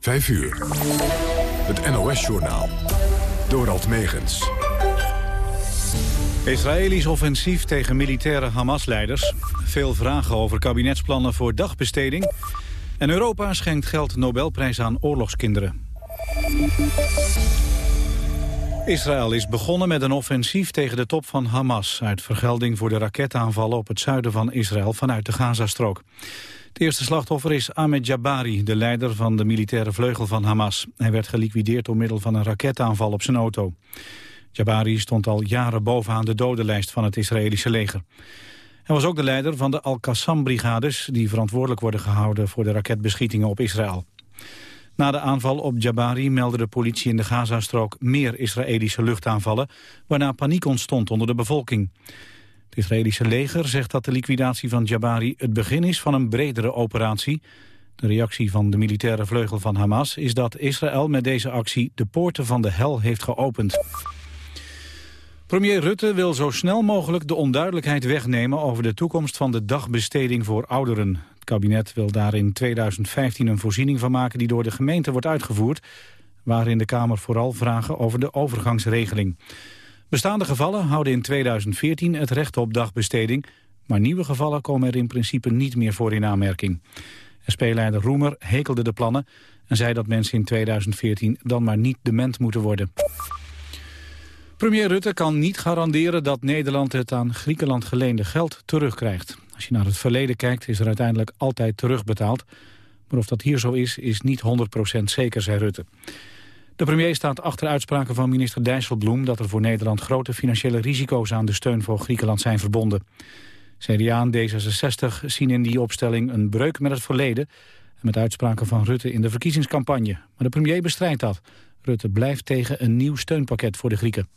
5 uur. Het NOS-journaal. Dorald Megens. Israëlisch offensief tegen militaire Hamas-leiders. Veel vragen over kabinetsplannen voor dagbesteding. En Europa schenkt geld Nobelprijs aan oorlogskinderen. Israël is begonnen met een offensief tegen de top van Hamas... uit vergelding voor de raketaanvallen op het zuiden van Israël vanuit de Gazastrook. Het eerste slachtoffer is Ahmed Jabari, de leider van de militaire vleugel van Hamas. Hij werd geliquideerd door middel van een raketaanval op zijn auto. Jabari stond al jaren bovenaan de dodenlijst van het Israëlische leger. Hij was ook de leider van de Al-Qassam-brigades... die verantwoordelijk worden gehouden voor de raketbeschietingen op Israël. Na de aanval op Jabari meldde de politie in de Gazastrook meer Israëlische luchtaanvallen, waarna paniek ontstond onder de bevolking. Het Israëlische leger zegt dat de liquidatie van Jabari het begin is van een bredere operatie. De reactie van de militaire vleugel van Hamas is dat Israël met deze actie de poorten van de hel heeft geopend. Premier Rutte wil zo snel mogelijk de onduidelijkheid wegnemen over de toekomst van de dagbesteding voor ouderen. Het kabinet wil daar in 2015 een voorziening van maken die door de gemeente wordt uitgevoerd, waarin de Kamer vooral vragen over de overgangsregeling. Bestaande gevallen houden in 2014 het recht op dagbesteding, maar nieuwe gevallen komen er in principe niet meer voor in aanmerking. SP-leider Roemer hekelde de plannen en zei dat mensen in 2014 dan maar niet dement moeten worden. Premier Rutte kan niet garanderen dat Nederland het aan Griekenland geleende geld terugkrijgt. Als je naar het verleden kijkt is er uiteindelijk altijd terugbetaald. Maar of dat hier zo is, is niet 100% zeker, zei Rutte. De premier staat achter uitspraken van minister Dijsselbloem... dat er voor Nederland grote financiële risico's aan de steun voor Griekenland zijn verbonden. CDA en D66 zien in die opstelling een breuk met het verleden... en met uitspraken van Rutte in de verkiezingscampagne. Maar de premier bestrijdt dat. Rutte blijft tegen een nieuw steunpakket voor de Grieken.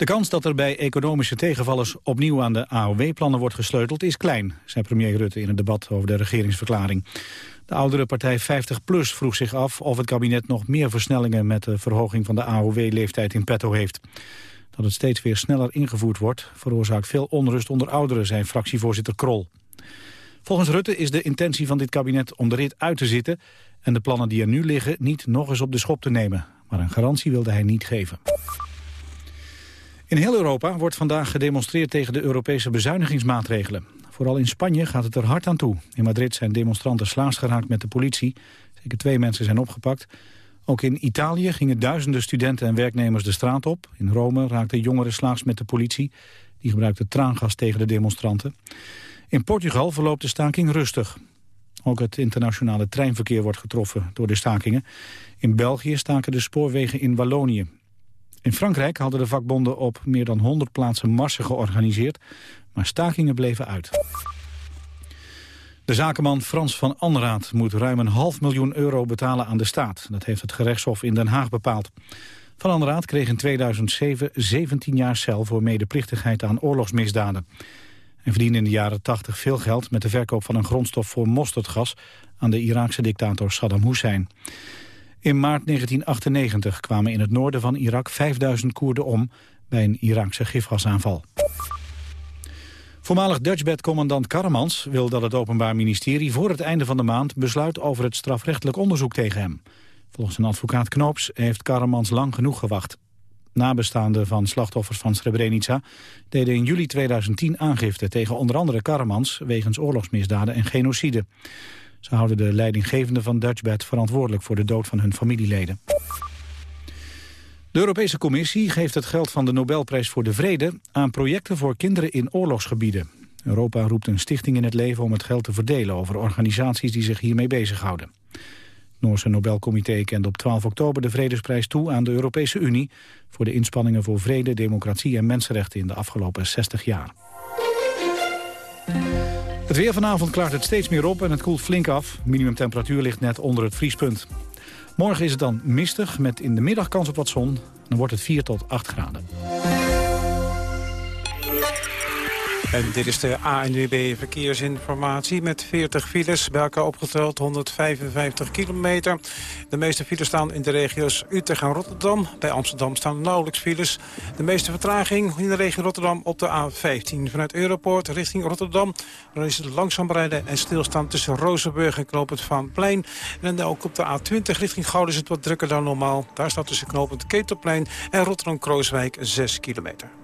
De kans dat er bij economische tegenvallers opnieuw aan de AOW-plannen wordt gesleuteld is klein, zei premier Rutte in het debat over de regeringsverklaring. De oudere partij 50PLUS vroeg zich af of het kabinet nog meer versnellingen met de verhoging van de AOW-leeftijd in petto heeft. Dat het steeds weer sneller ingevoerd wordt veroorzaakt veel onrust onder ouderen, zei fractievoorzitter Krol. Volgens Rutte is de intentie van dit kabinet om de rit uit te zitten en de plannen die er nu liggen niet nog eens op de schop te nemen. Maar een garantie wilde hij niet geven. In heel Europa wordt vandaag gedemonstreerd tegen de Europese bezuinigingsmaatregelen. Vooral in Spanje gaat het er hard aan toe. In Madrid zijn demonstranten slaags geraakt met de politie. Zeker twee mensen zijn opgepakt. Ook in Italië gingen duizenden studenten en werknemers de straat op. In Rome raakten jongeren slaags met de politie. Die gebruikte traangas tegen de demonstranten. In Portugal verloopt de staking rustig. Ook het internationale treinverkeer wordt getroffen door de stakingen. In België staken de spoorwegen in Wallonië. In Frankrijk hadden de vakbonden op meer dan 100 plaatsen marsen georganiseerd, maar stakingen bleven uit. De zakenman Frans van Anraat moet ruim een half miljoen euro betalen aan de staat. Dat heeft het gerechtshof in Den Haag bepaald. Van Anraat kreeg in 2007 17 jaar cel voor medeplichtigheid aan oorlogsmisdaden. Hij verdiende in de jaren 80 veel geld met de verkoop van een grondstof voor mosterdgas aan de Iraakse dictator Saddam Hussein. In maart 1998 kwamen in het noorden van Irak 5000 Koerden om bij een Iraakse gifgasaanval. Voormalig Dutchbed-commandant Karremans wil dat het Openbaar Ministerie voor het einde van de maand besluit over het strafrechtelijk onderzoek tegen hem. Volgens een advocaat Knoops heeft Karremans lang genoeg gewacht. Nabestaanden van slachtoffers van Srebrenica deden in juli 2010 aangifte tegen onder andere Karremans wegens oorlogsmisdaden en genocide. Ze houden de leidinggevende van Dutchbed verantwoordelijk voor de dood van hun familieleden. De Europese Commissie geeft het geld van de Nobelprijs voor de Vrede aan projecten voor kinderen in oorlogsgebieden. Europa roept een stichting in het leven om het geld te verdelen over organisaties die zich hiermee bezighouden. Het Noorse Nobelcomité kende op 12 oktober de Vredesprijs toe aan de Europese Unie voor de inspanningen voor vrede, democratie en mensenrechten in de afgelopen 60 jaar. Het weer vanavond klaart het steeds meer op en het koelt flink af. Minimumtemperatuur ligt net onder het vriespunt. Morgen is het dan mistig met in de middag kans op wat zon. Dan wordt het 4 tot 8 graden. En dit is de ANWB Verkeersinformatie met 40 files, bij elkaar opgeteld 155 kilometer. De meeste files staan in de regio's Utrecht en Rotterdam. Bij Amsterdam staan nauwelijks files. De meeste vertraging in de regio Rotterdam op de A15. Vanuit Europoort richting Rotterdam. Dan is het langzaam rijden en stilstaan tussen Rozenburg en Knoopend Vaanplein. En ook op de A20 richting Gouden is het wat drukker dan normaal. Daar staat tussen Knoopend Ketelplein en Rotterdam-Krooswijk 6 kilometer.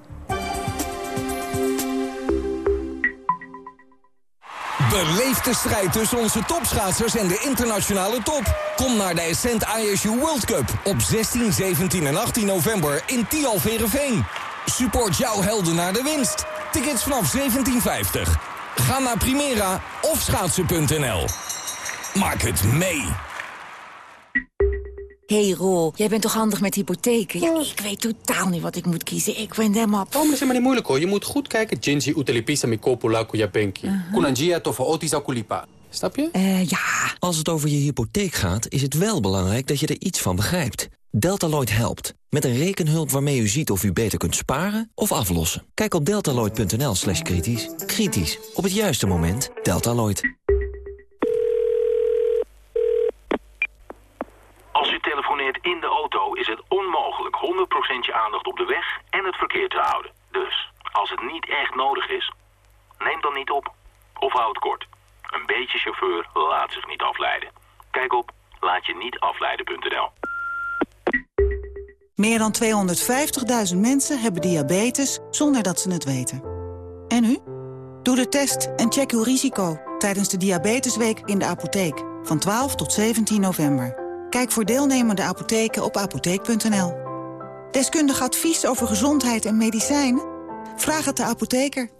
Beleef de strijd tussen onze topschaatsers en de internationale top. Kom naar de Ascent ISU World Cup op 16, 17 en 18 november in Tialverenveen. Support jouw helden naar de winst. Tickets vanaf 1750. Ga naar Primera of schaatsen.nl. Maak het mee hey Ro, jij bent toch handig met hypotheken? Ja, ik weet totaal niet wat ik moet kiezen. Ik ben helemaal... Oh, maar is maar niet moeilijk hoor. Je moet goed kijken. Jinji utelipisa mi kopula kuya benki. Kunanjia tofo otisa kulipa. Snap je? Uh, ja. Als het over je hypotheek gaat, is het wel belangrijk dat je er iets van begrijpt. Deltaloid helpt. Met een rekenhulp waarmee u ziet of u beter kunt sparen of aflossen. Kijk op deltaloid.nl slash kritisch. Kritisch. Op het juiste moment. Deltaloid. In de auto is het onmogelijk 100% je aandacht op de weg en het verkeer te houden. Dus, als het niet echt nodig is, neem dan niet op. Of houd kort. Een beetje chauffeur laat zich niet afleiden. Kijk op laatje-niet-afleiden.nl. Meer dan 250.000 mensen hebben diabetes zonder dat ze het weten. En u? Doe de test en check uw risico tijdens de Diabetesweek in de apotheek van 12 tot 17 november. Kijk voor deelnemende apotheken op apotheek.nl. Deskundig advies over gezondheid en medicijn? Vraag het de apotheker.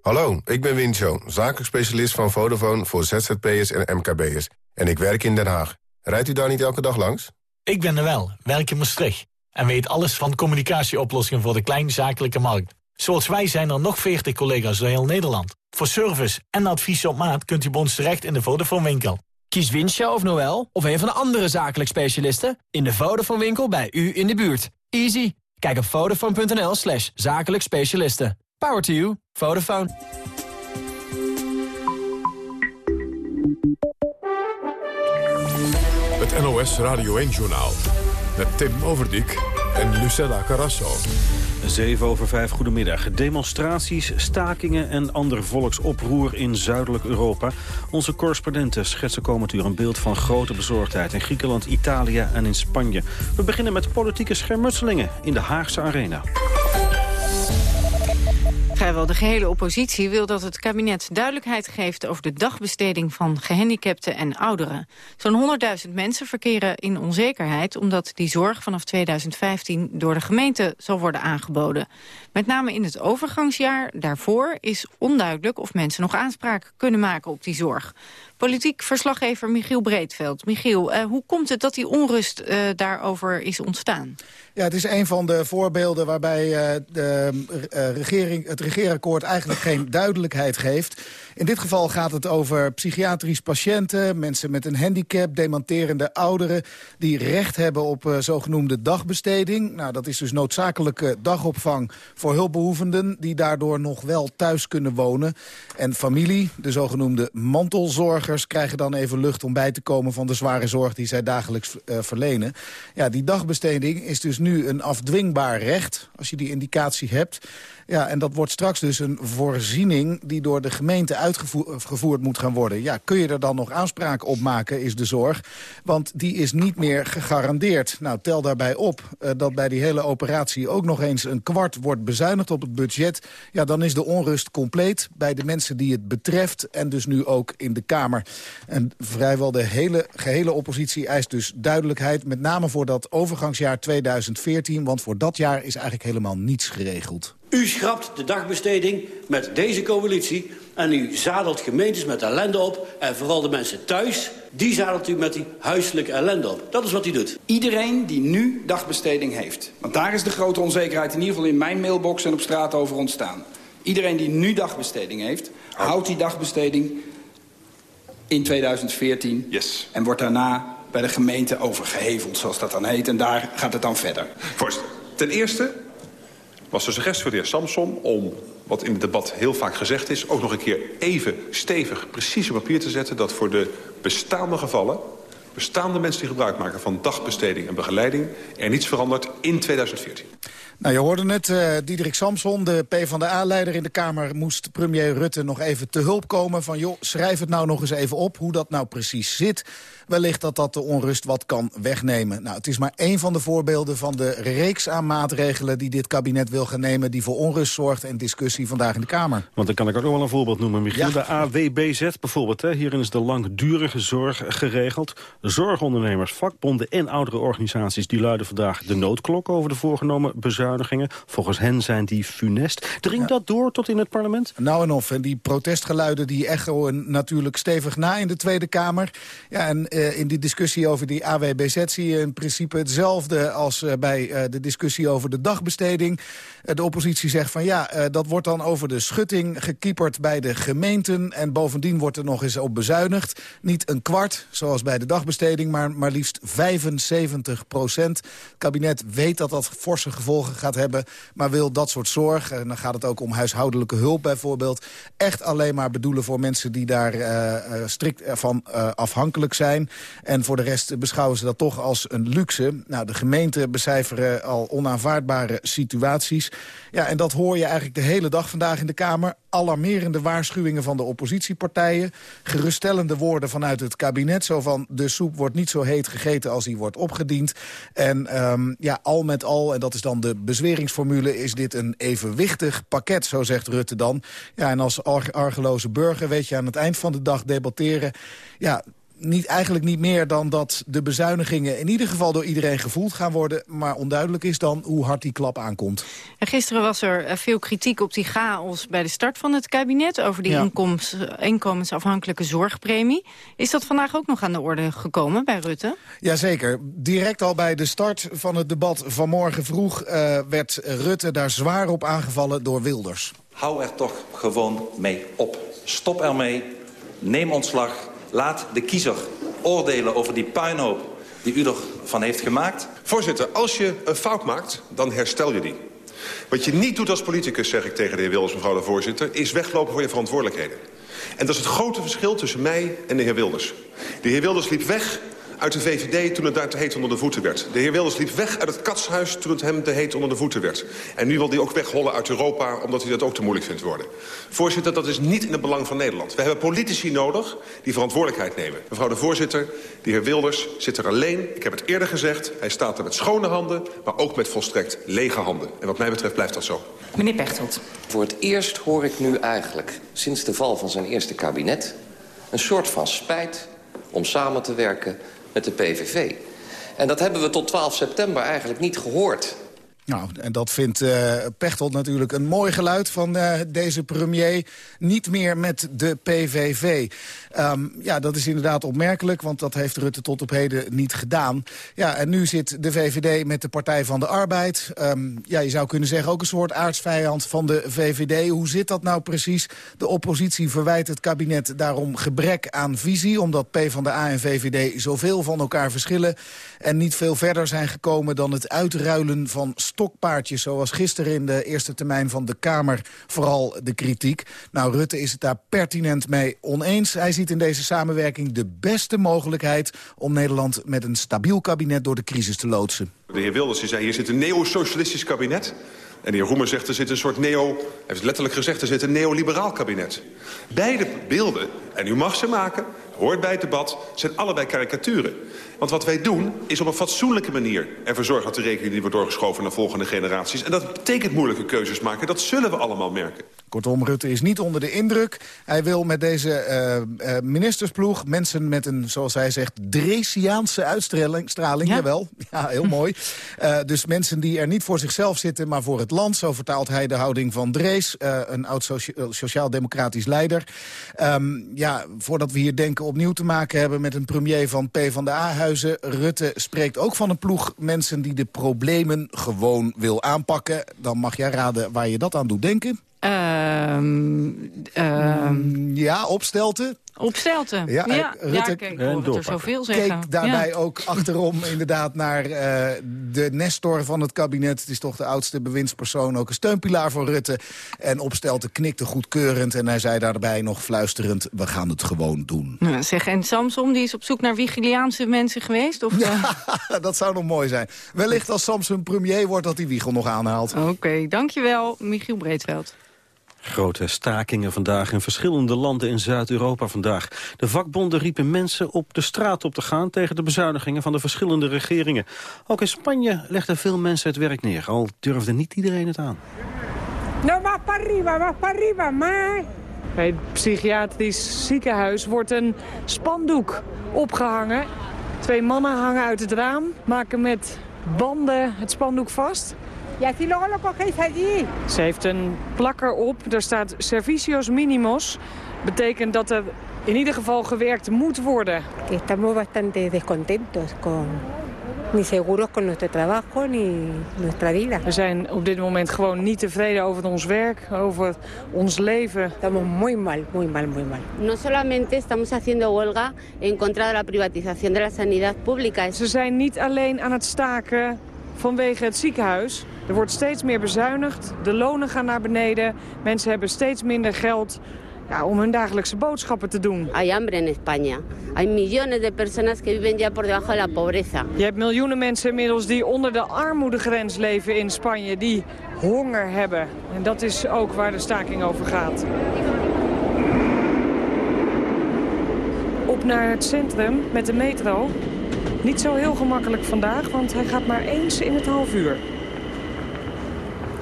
Hallo, ik ben Wincho, zakelijk specialist van Vodafone voor ZZP'ers en MKB'ers. En ik werk in Den Haag. Rijdt u daar niet elke dag langs? Ik ben er wel, werk in Maastricht. En weet alles van communicatieoplossingen voor de kleinzakelijke markt. Zoals wij zijn er nog 40 collega's door heel Nederland. Voor service en advies op maat kunt u bij ons terecht in de Vodafone winkel. Kies Winsja of Noel of een van de andere zakelijk specialisten... in de Vodafone winkel bij u in de buurt. Easy. Kijk op vodafone.nl slash zakelijk specialisten. Power to you. Vodafone. Het NOS Radio 1-journaal. Met Tim Overdijk en Lucella Carrasso. 7 over 5, goedemiddag. Demonstraties, stakingen en ander volksoproer in zuidelijk Europa. Onze correspondenten schetsen komend uur een beeld van grote bezorgdheid... in Griekenland, Italië en in Spanje. We beginnen met politieke schermutselingen in de Haagse Arena. De gehele oppositie wil dat het kabinet duidelijkheid geeft over de dagbesteding van gehandicapten en ouderen. Zo'n 100.000 mensen verkeren in onzekerheid omdat die zorg vanaf 2015 door de gemeente zal worden aangeboden. Met name in het overgangsjaar daarvoor is onduidelijk of mensen nog aanspraak kunnen maken op die zorg. Politiek verslaggever Michiel Breedveld. Michiel, uh, hoe komt het dat die onrust uh, daarover is ontstaan? Ja, het is een van de voorbeelden waarbij uh, de, regering, het regeerakkoord eigenlijk geen duidelijkheid geeft. In dit geval gaat het over psychiatrisch patiënten, mensen met een handicap, dementerende ouderen, die recht hebben op uh, zogenoemde dagbesteding. Nou, dat is dus noodzakelijke dagopvang voor hulpbehoevenden die daardoor nog wel thuis kunnen wonen. En familie, de zogenoemde mantelzorgers, krijgen dan even lucht om bij te komen van de zware zorg die zij dagelijks uh, verlenen. Ja, die dagbesteding is dus nu een afdwingbaar recht, als je die indicatie hebt. Ja, en dat wordt straks dus een voorziening die door de gemeente uitgevoerd moet gaan worden. Ja, kun je er dan nog aanspraak op maken, is de zorg. Want die is niet meer gegarandeerd. Nou, tel daarbij op uh, dat bij die hele operatie ook nog eens een kwart wordt bezuinigd op het budget. Ja, dan is de onrust compleet bij de mensen die het betreft. En dus nu ook in de Kamer. En vrijwel de hele, gehele oppositie eist dus duidelijkheid. Met name voor dat overgangsjaar 2014. Want voor dat jaar is eigenlijk helemaal niets geregeld. U schrapt de dagbesteding met deze coalitie... en u zadelt gemeentes met ellende op... en vooral de mensen thuis, die zadelt u met die huiselijke ellende op. Dat is wat u doet. Iedereen die nu dagbesteding heeft. Want daar is de grote onzekerheid in ieder geval in mijn mailbox... en op straat over ontstaan. Iedereen die nu dagbesteding heeft, houdt die dagbesteding in 2014... Yes. en wordt daarna bij de gemeente overgeheveld, zoals dat dan heet. En daar gaat het dan verder. Voorzitter, ten eerste was de suggestie van de heer Samson om, wat in het debat heel vaak gezegd is... ook nog een keer even stevig precies op papier te zetten... dat voor de bestaande gevallen, bestaande mensen die gebruik maken... van dagbesteding en begeleiding, er niets verandert in 2014. Nou, je hoorde het, uh, Diederik Samson, de PvdA-leider in de Kamer... moest premier Rutte nog even te hulp komen van... joh, schrijf het nou nog eens even op hoe dat nou precies zit. Wellicht dat dat de onrust wat kan wegnemen. Nou, het is maar één van de voorbeelden van de reeks aan maatregelen... die dit kabinet wil gaan nemen, die voor onrust zorgt... en discussie vandaag in de Kamer. Want dan kan ik ook nog wel een voorbeeld noemen, Michiel. De AWBZ bijvoorbeeld. Hè. Hierin is de langdurige zorg geregeld. Zorgondernemers, vakbonden en oudere organisaties... die luiden vandaag de noodklok over de voorgenomen bezuinigingen. Volgens hen zijn die funest. Dringt dat door tot in het parlement? Nou en of. En die protestgeluiden die echoen natuurlijk stevig na in de Tweede Kamer. Ja, en uh, in die discussie over die AWBZ zie je in principe hetzelfde... als uh, bij uh, de discussie over de dagbesteding. de oppositie zegt van ja, dat wordt dan over de schutting gekieperd bij de gemeenten. En bovendien wordt er nog eens op bezuinigd. Niet een kwart, zoals bij de dagbesteding, maar maar liefst 75 procent. Het kabinet weet dat dat forse gevolgen gaat hebben... maar wil dat soort zorg, en dan gaat het ook om huishoudelijke hulp bijvoorbeeld... echt alleen maar bedoelen voor mensen die daar uh, strikt van uh, afhankelijk zijn. En voor de rest beschouwen ze dat toch als een luxe. Nou, de gemeenten becijferen al onaanvaardbare situaties. Ja, en dat hoor je eigenlijk de hele dag vandaag in de Kamer. Alarmerende waarschuwingen van de oppositiepartijen. Geruststellende woorden vanuit het kabinet. Zo van, de soep wordt niet zo heet gegeten als die wordt opgediend. En um, ja, al met al, en dat is dan de bezweringsformule... is dit een evenwichtig pakket, zo zegt Rutte dan. Ja, en als ar argeloze burger weet je aan het eind van de dag debatteren... ja, niet, eigenlijk niet meer dan dat de bezuinigingen... in ieder geval door iedereen gevoeld gaan worden... maar onduidelijk is dan hoe hard die klap aankomt. En gisteren was er veel kritiek op die chaos bij de start van het kabinet... over die ja. inkomens, inkomensafhankelijke zorgpremie. Is dat vandaag ook nog aan de orde gekomen bij Rutte? Jazeker. Direct al bij de start van het debat vanmorgen vroeg... Uh, werd Rutte daar zwaar op aangevallen door Wilders. Hou er toch gewoon mee op. Stop ermee. Neem ontslag Laat de kiezer oordelen over die puinhoop die u ervan heeft gemaakt. Voorzitter, als je een fout maakt, dan herstel je die. Wat je niet doet als politicus, zeg ik tegen de heer Wilders, mevrouw de voorzitter... is weglopen voor je verantwoordelijkheden. En dat is het grote verschil tussen mij en de heer Wilders. De heer Wilders liep weg uit de VVD toen het daar te heet onder de voeten werd. De heer Wilders liep weg uit het katshuis toen het hem te heet onder de voeten werd. En nu wil hij ook weghollen uit Europa omdat hij dat ook te moeilijk vindt worden. Voorzitter, dat is niet in het belang van Nederland. We hebben politici nodig die verantwoordelijkheid nemen. Mevrouw de voorzitter, de heer Wilders zit er alleen. Ik heb het eerder gezegd, hij staat er met schone handen, maar ook met volstrekt lege handen. En wat mij betreft blijft dat zo. Meneer Pechtold. Voor het eerst hoor ik nu eigenlijk, sinds de val van zijn eerste kabinet... een soort van spijt om samen te werken met de PVV. En dat hebben we tot 12 september eigenlijk niet gehoord. Nou, en dat vindt uh, Pechtold natuurlijk een mooi geluid van uh, deze premier. Niet meer met de PVV. Um, ja, dat is inderdaad opmerkelijk, want dat heeft Rutte tot op heden niet gedaan. Ja, en nu zit de VVD met de Partij van de Arbeid. Um, ja, je zou kunnen zeggen ook een soort aardsvijand van de VVD. Hoe zit dat nou precies? De oppositie verwijt het kabinet daarom gebrek aan visie... omdat PvdA en VVD zoveel van elkaar verschillen... en niet veel verder zijn gekomen dan het uitruilen van stokpaardjes... zoals gisteren in de eerste termijn van de Kamer vooral de kritiek. Nou, Rutte is het daar pertinent mee oneens. Hij ziet in deze samenwerking de beste mogelijkheid... om Nederland met een stabiel kabinet door de crisis te loodsen. De heer Wilders zei, hier zit een neo-socialistisch kabinet... En de heer Roemer zegt, er zit een soort neo... hij heeft letterlijk gezegd, er zit een neoliberaal kabinet. Beide beelden, en u mag ze maken, hoort bij het debat... zijn allebei karikaturen. Want wat wij doen, is op een fatsoenlijke manier ervoor zorgen... dat de rekening die wordt doorgeschoven naar volgende generaties. En dat betekent moeilijke keuzes maken. Dat zullen we allemaal merken. Kortom, Rutte is niet onder de indruk. Hij wil met deze uh, uh, ministersploeg mensen met een, zoals hij zegt... Dresiaanse uitstraling. Straling, ja? Jawel, ja, heel mooi. Uh, dus mensen die er niet voor zichzelf zitten, maar voor het land. Zo vertaalt hij de houding van Drees, een oud sociaal-democratisch leider. Um, ja, voordat we hier denken opnieuw te maken hebben... met een premier van Rutte spreekt ook van een ploeg mensen die de problemen gewoon wil aanpakken. Dan mag jij raden waar je dat aan doet denken. Um, um, ja, opstelten. Op Stelten. Ja, Ja, eh, ja, Rutte kijk, ik hoor het er zoveel zeggen. keek daarbij Ja. ook achterom inderdaad naar eh, de nestor van het kabinet. Het is toch de oudste bewindspersoon, ook een steunpilaar voor Rutte. En Opstelten knikte goedkeurend en hij zei daarbij nog fluisterend... we gaan het gewoon doen. Nou, zeg, en Samson die is op zoek naar Vigiliaanse mensen geweest? Of, eh? dat zou nog mooi zijn. Wellicht als Samson premier wordt dat die Wiegel nog aanhaalt. Oké, dankjewel, Michiel Breedveld. Grote stakingen vandaag in verschillende landen in Zuid-Europa vandaag. De vakbonden riepen mensen op de straat op te gaan... tegen de bezuinigingen van de verschillende regeringen. Ook in Spanje legden veel mensen het werk neer. Al durfde niet iedereen het aan. No para arriba, para arriba, más. Bij het psychiatrisch ziekenhuis wordt een spandoek opgehangen. Twee mannen hangen uit het raam, maken met banden het spandoek vast. Y así luego lo cogéis allí. Ze heeft een plakker op, daar staat servicios minimos. Betekent dat er in ieder geval gewerkt moet worden. Estamos bastante descontentos con ni seguros con nuestro trabajo ni nuestra vida. We zijn op dit moment gewoon niet tevreden over ons werk, over ons leven. Estamos muy mal, muy mal, muy mal. No solamente estamos haciendo huelga en contra de la privatización de la sanidad pública. Ze zijn niet alleen aan het staken vanwege het ziekenhuis. Er wordt steeds meer bezuinigd, de lonen gaan naar beneden. Mensen hebben steeds minder geld ja, om hun dagelijkse boodschappen te doen. Hay hambre en España. Hay millones de personas que viven ya por debajo de la pobreza. Je hebt miljoenen mensen inmiddels die onder de armoedegrens leven in Spanje, die honger hebben. En dat is ook waar de staking over gaat. Op naar het centrum met de metro. Niet zo heel gemakkelijk vandaag, want hij gaat maar eens in het half uur.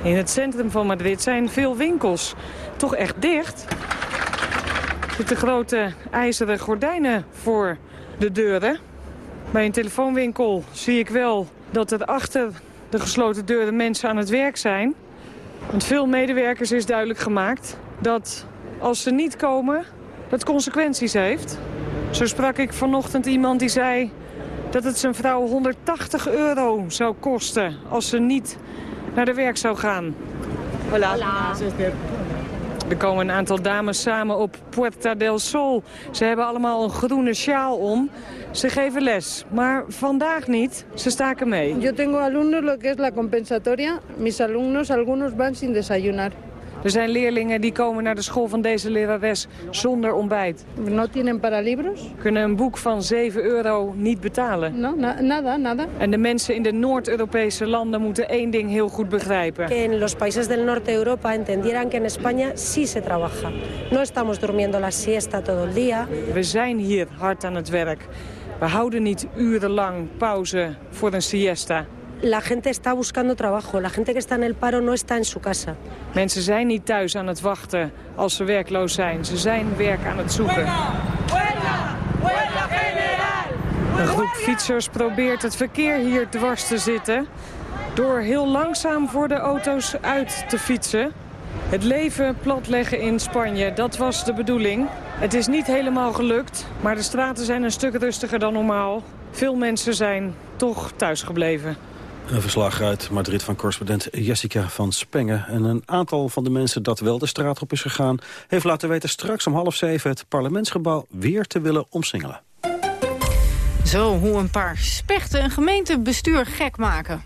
In het centrum van Madrid zijn veel winkels toch echt dicht. Er zitten grote ijzeren gordijnen voor de deuren. Bij een telefoonwinkel zie ik wel dat er achter de gesloten deuren mensen aan het werk zijn. Want veel medewerkers is duidelijk gemaakt dat als ze niet komen, dat consequenties heeft. Zo sprak ik vanochtend iemand die zei dat het zijn vrouw 180 euro zou kosten als ze niet naar de werk zou gaan. Hola. Er komen een aantal dames samen op Puerta del Sol. Ze hebben allemaal een groene sjaal om. Ze geven les, maar vandaag niet. Ze staken mee. Yo tengo alumnos lo que es la compensatoria. Mis alumnos, algunos van sin desayunar. Er zijn leerlingen die komen naar de school van deze lerares zonder ontbijt. No tienen para libros. Kunnen een boek van 7 euro niet betalen. No, na- nada, nada. En de mensen in de Noord-Europese landen moeten één ding heel goed begrijpen. que en los países del norte de Europa entendieran que en España sí se trabaja. No estamos durmiendo la siesta todo el día. We zijn hier hard aan het werk. We houden niet urenlang pauze voor een siesta. La gente está buscando trabajo. La gente que está en el paro no está en su casa. Mensen zijn niet thuis aan het wachten als ze werkloos zijn. Ze zijn werk aan het zoeken. Een groep fietsers probeert het verkeer hier dwars te zitten... door heel langzaam voor de auto's uit te fietsen. Het leven platleggen in Spanje, dat was de bedoeling. Het is niet helemaal gelukt, maar de straten zijn een stuk rustiger dan normaal. Veel mensen zijn toch thuisgebleven. Een verslag uit Madrid van correspondent Jessica van Spengen. En een aantal van de mensen dat wel de straat op is gegaan... heeft laten weten straks om half zeven het parlementsgebouw weer te willen omsingelen. Zo, hoe een paar spechten een gemeentebestuur gek maken.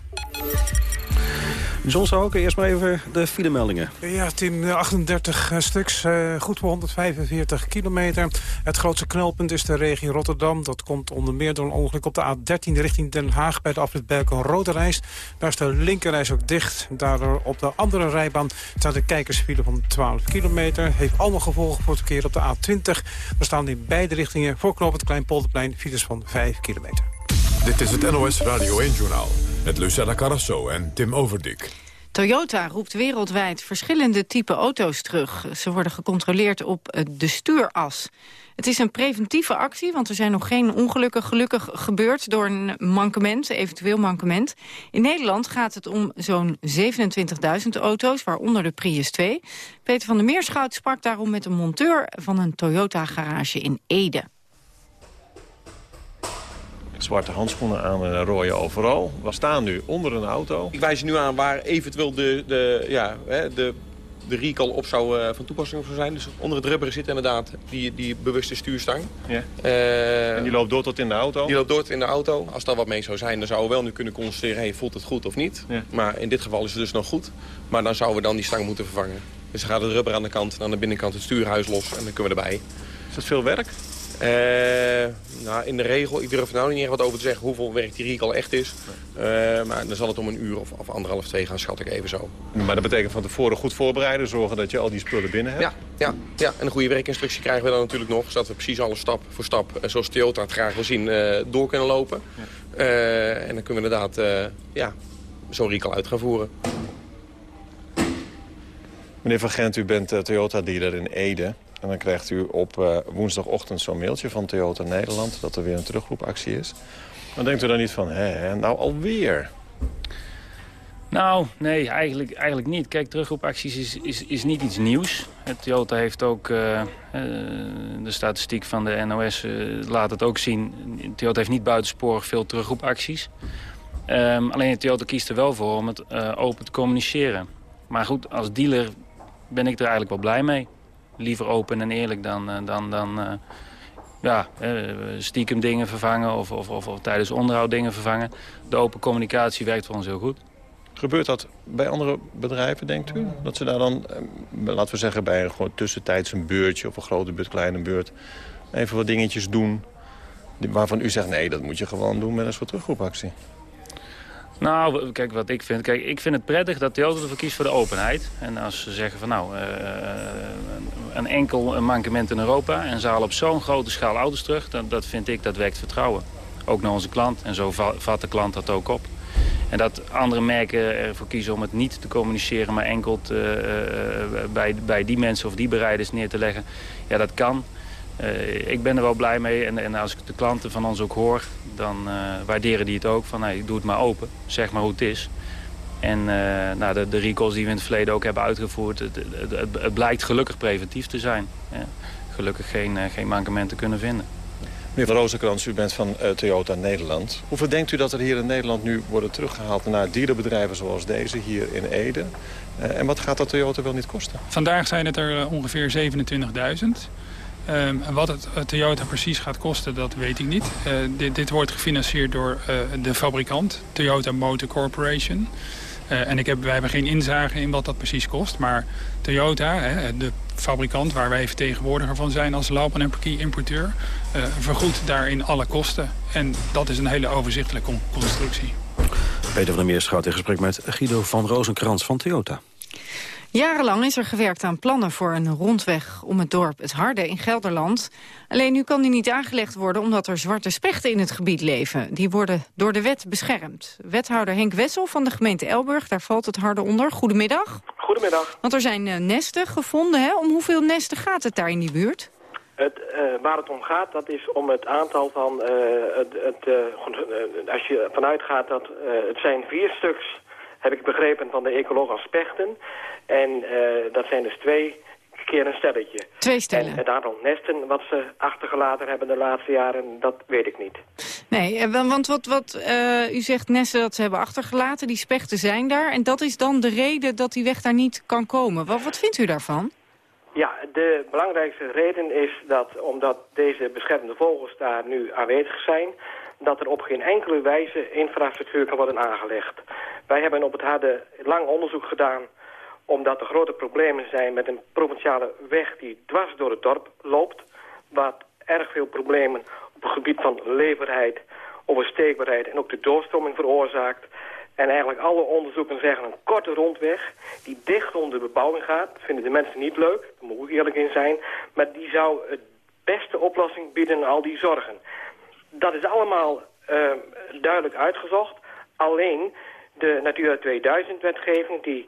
John ook eerst maar even de filemeldingen. Ja, Tim, 38 eh, stuks, eh, goed voor 145 kilometer. Het grootste knelpunt is de regio Rotterdam. Dat komt onder meer door een ongeluk op de A13 richting Den Haag... bij de afrit Berken-Rode reis. Daar is de linkerreis ook dicht. Daardoor op de andere rijbaan staat de kijkersfile van 12 kilometer. Heeft allemaal gevolgen voor het verkeer op de A20. Er staan in beide richtingen voor knooppunt Kleinpolderplein files van 5 kilometer. Dit is het NOS Radio 1-journaal met Lucella Carrasso en Tim Overdik. Toyota roept wereldwijd verschillende type auto's terug. Ze worden gecontroleerd op eh, de stuuras. Het is een preventieve actie, want er zijn nog geen ongelukken gelukkig gebeurd door een mankement, eventueel mankement. In Nederland gaat het om zo'n 27.000 auto's, waaronder de Prius 2. Peter van der Meerschout sprak daarom met een monteur van een Toyota-garage in Ede. Zwarte handschoenen aan en rooien overal. We staan nu onder een auto. Ik wijs je nu aan waar eventueel de, de, ja, hè, de de recall op zou, uh, van toepassing zou zijn. Dus onder het rubber zit inderdaad die, die bewuste stuurstang. Ja. Uh, en die loopt door tot in de auto? Die loopt door tot in de auto. Als daar wat mee zou zijn, dan zouden we wel nu kunnen constateren... Hey, voelt het goed of niet? Ja. Maar in dit geval is het dus nog goed. Maar dan zouden we dan die stang moeten vervangen. Dus dan gaat het rubber aan de kant en aan de binnenkant het stuurhuis los. En dan kunnen we erbij. Is dat veel werk? Uh, nou, in de regel, ik durf er nou niet echt wat over te zeggen hoeveel werk die recall echt is. Uh, maar dan zal het om een uur of, of anderhalf, twee gaan, schat ik even zo. Maar dat betekent van tevoren goed voorbereiden, zorgen dat je al die spullen binnen hebt? Ja, ja, ja. en een goede werkinstructie krijgen we dan natuurlijk nog. Zodat we precies alles stap voor stap, uh, zoals Toyota het graag wil zien, door kunnen lopen. En dan kunnen we inderdaad ja, zo'n recall uit gaan voeren. Meneer Van Gent, u bent Toyota-dealer in Ede. En dan krijgt u op uh, woensdagochtend zo'n mailtje van Toyota Nederland... dat er weer een terugroepactie is. Dan denkt u dan niet van, hè, nou alweer? Nou, nee, eigenlijk, eigenlijk niet. Kijk, terugroepacties is, is, is niet iets nieuws. Toyota heeft ook, uh, uh, de statistiek van de NOS laat het ook zien... Toyota heeft niet buitensporig veel terugroepacties. Um, alleen Toyota kiest er wel voor om het open te communiceren. Maar goed, als dealer ben ik er eigenlijk wel blij mee liever open en eerlijk dan, eh, dan, dan uh, ja, stiekem dingen vervangen of, of, of, of, tijdens onderhoud dingen vervangen. De open communicatie werkt voor ons heel goed. Gebeurt dat bij andere bedrijven, denkt u? Dat ze daar dan, laten we zeggen, bij een tussentijds een beurtje... of een grote beurt, kleine beurt, even wat dingetjes doen... waarvan u zegt, nee, dat moet je gewoon doen met een soort terugroepactie? Nou, kijk wat ik vind. Kijk, ik vind het prettig dat Toyota ervoor kiest voor de openheid. En als ze zeggen van nou, uh, een enkel mankement in Europa... en ze halen op zo'n grote schaal auto's terug... Dan, dat vind ik, dat wekt vertrouwen. Ook naar onze klant. En zo vat de klant dat ook op. En dat andere merken ervoor kiezen om het niet te communiceren... maar enkel te, uh, bij, bij die mensen of die bereiders neer te leggen. Ja, dat kan. Ik ben er wel blij mee. En, en, als ik de klanten van ons ook hoor, dan uh, waarderen die het ook. Van, hey, doe het maar open. Zeg maar hoe het is. En uh, nou, de, de, recalls die we in het verleden ook hebben uitgevoerd... het, het, het, het blijkt gelukkig preventief te zijn. Ja, gelukkig geen, geen mankementen kunnen vinden. Meneer Van Rozenkrans, u bent van Toyota Nederland. Hoeveel denkt u dat er hier in Nederland nu worden teruggehaald... naar dierenbedrijven zoals deze hier in Ede? en wat gaat dat Toyota wel niet kosten? Vandaag zijn het er ongeveer 27.000... Um, wat het uh, Toyota precies gaat kosten, dat weet ik niet. Uh, dit, dit, wordt gefinancierd door uh, de fabrikant, Toyota Motor Corporation. en ik heb, wij hebben geen inzage in wat dat precies kost. Maar Toyota, hè, de fabrikant waar wij vertegenwoordiger van zijn als Laupen en Parkie importeur, vergoedt daarin alle kosten. En dat is een hele overzichtelijke constructie. Peter van der Meerschout in gesprek met Guido van Rozenkrans van Toyota. Jarenlang is er gewerkt aan plannen voor een rondweg om het dorp Het Harde in Gelderland. Alleen nu kan die niet aangelegd worden omdat er zwarte spechten in het gebied leven. Die worden door de wet beschermd. Wethouder Henk Wessel van de gemeente Elburg, daar valt het Harde onder. Goedemiddag. Goedemiddag. Want er zijn uh, nesten gevonden, hè? Om hoeveel nesten gaat het daar in die buurt? Het, uh, waar het om gaat, dat is om het aantal van... Uh, het, het, als je vanuit gaat dat het zijn vier stuks heb ik begrepen van de ecoloog als spechten. En uh, dat zijn dus twee keer een stelletje. Twee stellen. En het aantal nesten wat ze achtergelaten hebben de laatste jaren, dat weet ik niet. Nee, eh, want wat, wat uh, u zegt nesten dat ze hebben achtergelaten, die spechten zijn daar. En dat is dan de reden dat die weg daar niet kan komen. Wat, wat vindt u daarvan? Ja, de belangrijkste reden is dat omdat deze beschermde vogels daar nu aanwezig zijn dat er op geen enkele wijze infrastructuur kan worden aangelegd. Wij hebben op het Harde lang onderzoek gedaan omdat er grote problemen zijn met een provinciale weg die dwars door het dorp loopt. Wat erg veel problemen op het gebied van leverheid, oversteekbaarheid en ook de doorstroming veroorzaakt. En eigenlijk alle onderzoeken zeggen een korte rondweg die dicht onder de bebouwing gaat. vinden de mensen niet leuk, daar moet ik eerlijk in zijn. Maar die zou het beste oplossing bieden aan al die zorgen. Dat is allemaal uh, duidelijk uitgezocht. Alleen de Natura 2000-wetgeving, die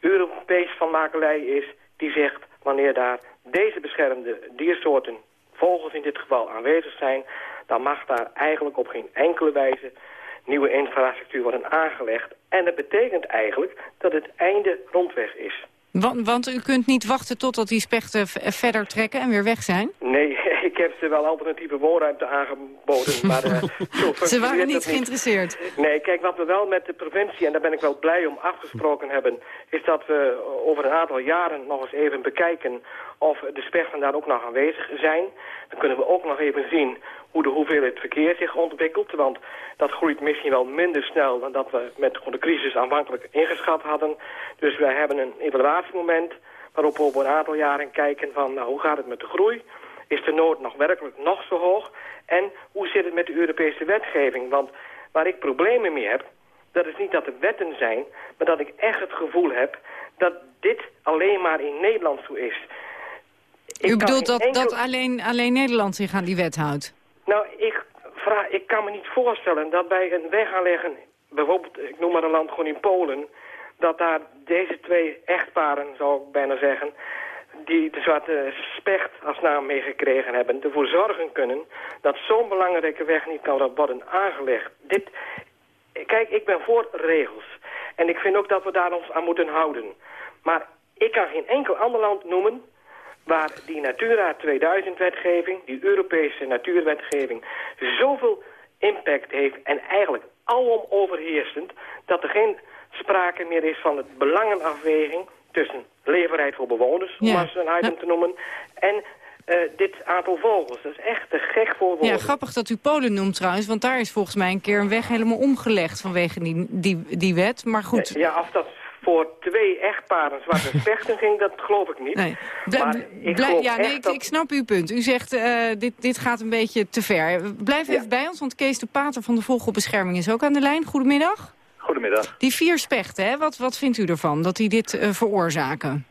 Europees van makelij is... die zegt wanneer daar deze beschermde diersoorten, vogels in dit geval, aanwezig zijn... dan mag daar eigenlijk op geen enkele wijze nieuwe infrastructuur worden aangelegd. En dat betekent eigenlijk dat het einde rondweg is. Want, want, u kunt niet wachten totdat die spechten verder trekken en weer weg zijn? Nee, Ik heb ze wel alternatieve woonruimte aangeboden, maar uh, zo Ze waren niet geïnteresseerd. Nee, kijk, wat we wel met de preventie, en daar ben ik wel blij om afgesproken hebben... is dat we over een aantal jaren nog eens even bekijken of de spechten daar ook nog aanwezig zijn. Dan kunnen we ook nog even zien hoe de hoeveelheid verkeer zich ontwikkelt. Want dat groeit misschien wel minder snel dan dat we met de crisis aanvankelijk ingeschat hadden. Dus wij hebben een evaluatiemoment waarop we over een aantal jaren kijken van nou, hoe gaat het met de groei... Is de nood nog werkelijk nog zo hoog? En hoe zit het met de Europese wetgeving? Want waar ik problemen mee heb, dat is niet dat er wetten zijn... maar dat ik echt het gevoel heb dat dit alleen maar in Nederland zo is. U bedoelt dat, dat alleen, alleen Nederland zich aan die wet houdt? Nou, ik, vraag, ik kan me niet voorstellen dat bij een weg aanleggen... bijvoorbeeld, ik noem maar een land gewoon in Polen... dat daar deze twee echtparen, zou ik bijna zeggen die de Zwarte Specht als naam meegekregen hebben... ervoor zorgen kunnen dat zo'n belangrijke weg niet kan worden aangelegd. Dit, kijk, ik ben voor regels. En ik vind ook dat we daar ons aan moeten houden. Maar ik kan geen enkel ander land noemen waar die Natura 2000-wetgeving, die Europese natuurwetgeving, zoveel impact heeft en eigenlijk alom overheersend, dat er geen sprake meer is van het belangenafweging tussen leefbaarheid voor bewoners, om maar eens een item te noemen, en uh, dit aantal vogels. Dat is echt te gek voor woorden. Ja, grappig dat u Polen noemt trouwens, want daar is volgens mij een keer een weg helemaal omgelegd vanwege die, die, die wet. Maar goed. Ja, of dat voor twee echtparen zwarte spechten ging, dat geloof ik niet. Nee. maar ik ja, nee, ik, ik, snap uw punt. U zegt, uh, dit, dit gaat een beetje te ver. Blijf even bij ons, want Kees de Pater van de Vogelbescherming is ook aan de lijn. Goedemiddag. Goedemiddag. Die vier spechten, hè? Wat, wat vindt u ervan, dat die dit uh, veroorzaken?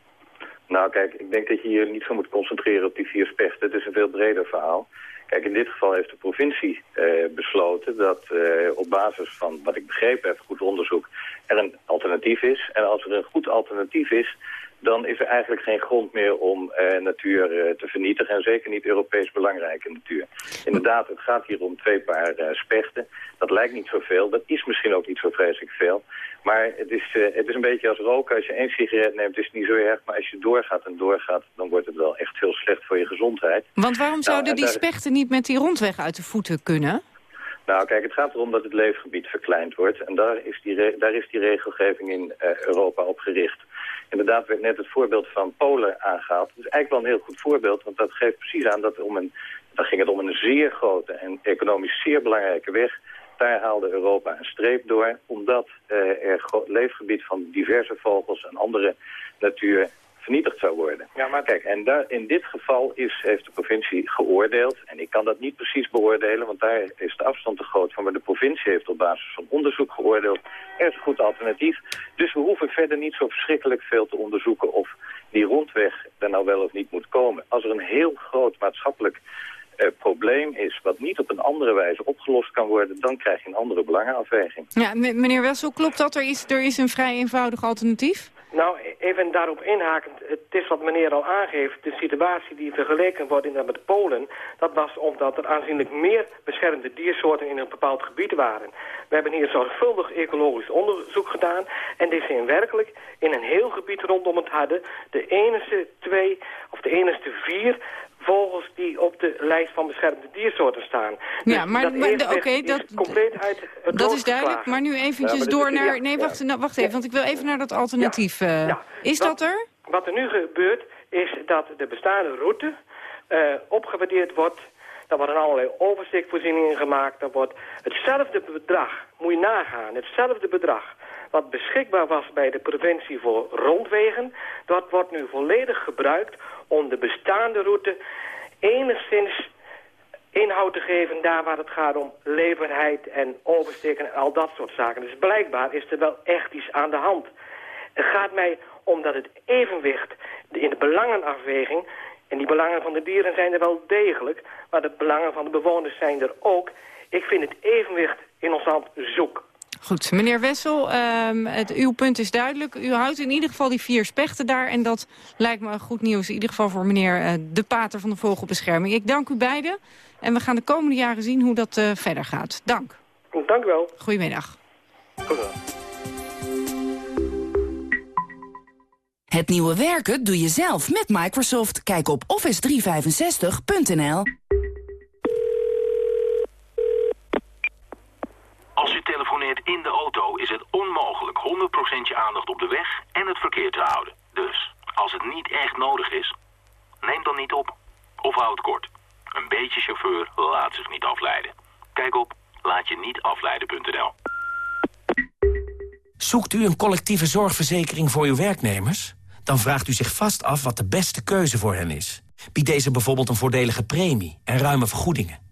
Nou, kijk, ik denk dat je hier niet zo moet concentreren op die vier spechten. Het is een veel breder verhaal. Kijk, in dit geval heeft de provincie uh, besloten dat uh, op basis van wat ik begrepen heb, goed onderzoek, er een alternatief is. En als er een goed alternatief is, dan is er eigenlijk geen grond meer om uh, natuur uh, te vernietigen. En zeker niet Europees belangrijke natuur. Inderdaad, het gaat hier om twee paar uh, spechten. Dat lijkt niet zoveel. Dat is misschien ook niet zo vreselijk veel. Maar het is, het is een beetje als roken. Als je één sigaret neemt, is het niet zo erg. Maar als je doorgaat en doorgaat, dan wordt het wel echt heel slecht voor je gezondheid. Want waarom nou, zouden die spechten niet met die rondweg uit de voeten kunnen? Nou, kijk, het gaat erom dat het leefgebied verkleind wordt. En daar is die, daar is die regelgeving in Europa op gericht. Inderdaad werd net het voorbeeld van Polen aangehaald. Dat is eigenlijk wel een heel goed voorbeeld, want dat geeft precies aan dat om een, dan ging het om een zeer grote en economisch zeer belangrijke weg. Daar haalde Europa een streep door, omdat eh, er leefgebied van diverse vogels en andere natuur vernietigd zou worden. Ja, maar... Kijk, en daar, in dit geval is, heeft de provincie geoordeeld, en ik kan dat niet precies beoordelen, want daar is de afstand te groot van, maar de provincie heeft op basis van onderzoek geoordeeld, er is een goed alternatief. Dus we hoeven verder niet zo verschrikkelijk veel te onderzoeken of die rondweg er nou wel of niet moet komen. Als er een heel groot maatschappelijk probleem is wat niet op een andere wijze opgelost kan worden, dan krijg je een andere belangenafweging. Ja, meneer Wessel, klopt dat? Er is, er is een vrij eenvoudig alternatief? Nou, even daarop inhakend, het is wat meneer al aangeeft, de situatie die vergeleken wordt in met Polen, dat was omdat er aanzienlijk meer beschermde diersoorten in een bepaald gebied waren. We hebben hier zorgvuldig ecologisch onderzoek gedaan en dit zijn werkelijk in een heel gebied rondom het hadden de enige twee of de enige vier vogels die op de lijst van beschermde diersoorten staan. Ja, dus maar, oké, okay, dat, compleet uit het dat is duidelijk. Maar nu eventjes door naar... Nee, wacht, nou, wacht even, want ik wil even naar dat alternatief. Uh, is dat er? Wat er nu gebeurt, is dat de bestaande route uh, opgewaardeerd wordt. Er worden allerlei overzichtvoorzieningen gemaakt. Er wordt hetzelfde bedrag, moet je nagaan, hetzelfde bedrag wat beschikbaar was bij de provincie voor rondwegen, dat wordt nu volledig gebruikt om de bestaande route enigszins inhoud te geven daar waar het gaat om leverheid en oversteken en al dat soort zaken. Dus blijkbaar is er wel echt iets aan de hand. Het gaat mij om dat het evenwicht in de belangenafweging... en die belangen van de dieren zijn er wel degelijk... maar de belangen van de bewoners zijn er ook. Ik vind het evenwicht in ons land zoek. Goed, meneer Wessel, um, het, uw punt is duidelijk. U houdt in ieder geval die vier spechten daar. En dat lijkt me goed nieuws, in ieder geval voor meneer uh, De Pater van de Vogelbescherming. Ik dank u beiden. En we gaan de komende jaren zien hoe dat uh, verder gaat. Dank. Dank u wel. Goedemiddag. Goedemiddag. Het nieuwe werken doe je zelf met Microsoft. Kijk op office365.nl. Als u telefoneert in de auto is het onmogelijk 100% je aandacht op de weg en het verkeer te houden. Dus, als het niet echt nodig is, neem dan niet op. Of houd kort. Een beetje chauffeur laat zich niet afleiden. Kijk op laatje-niet-afleiden.nl. Zoekt u een collectieve zorgverzekering voor uw werknemers? Dan vraagt u zich vast af wat de beste keuze voor hen is. Biedt deze bijvoorbeeld een voordelige premie en ruime vergoedingen?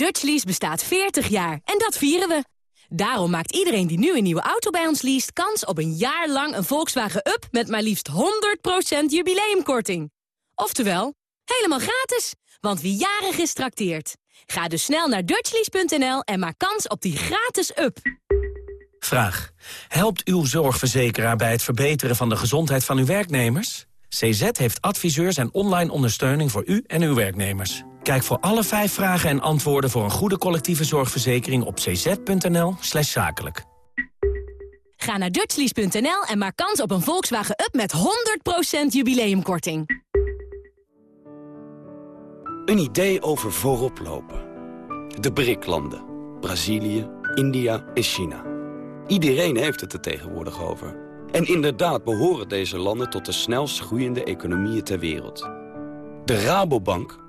Dutchlease bestaat 40 jaar en dat vieren we. Daarom maakt iedereen die nu een nieuwe auto bij ons leest... kans op een jaar lang een Volkswagen Up met maar liefst 100% jubileumkorting. Oftewel, helemaal gratis, want wie jarig is trakteert. Ga dus snel naar dutchlease.nl en maak kans op die gratis up. Vraag. Helpt uw zorgverzekeraar bij het verbeteren van de gezondheid van uw werknemers? CZ heeft adviseurs en online ondersteuning voor u en uw werknemers. Kijk voor alle vijf vragen en antwoorden voor een goede collectieve zorgverzekering op cz.nl slash zakelijk. Ga naar dutchlease.nl en maak kans op een Volkswagen Up met 100% jubileumkorting. Een idee over voorop lopen. De BRIC-landen. Brazilië, India en China. Iedereen heeft het er tegenwoordig over. En inderdaad behoren deze landen tot de snelst groeiende economieën ter wereld. De Rabobank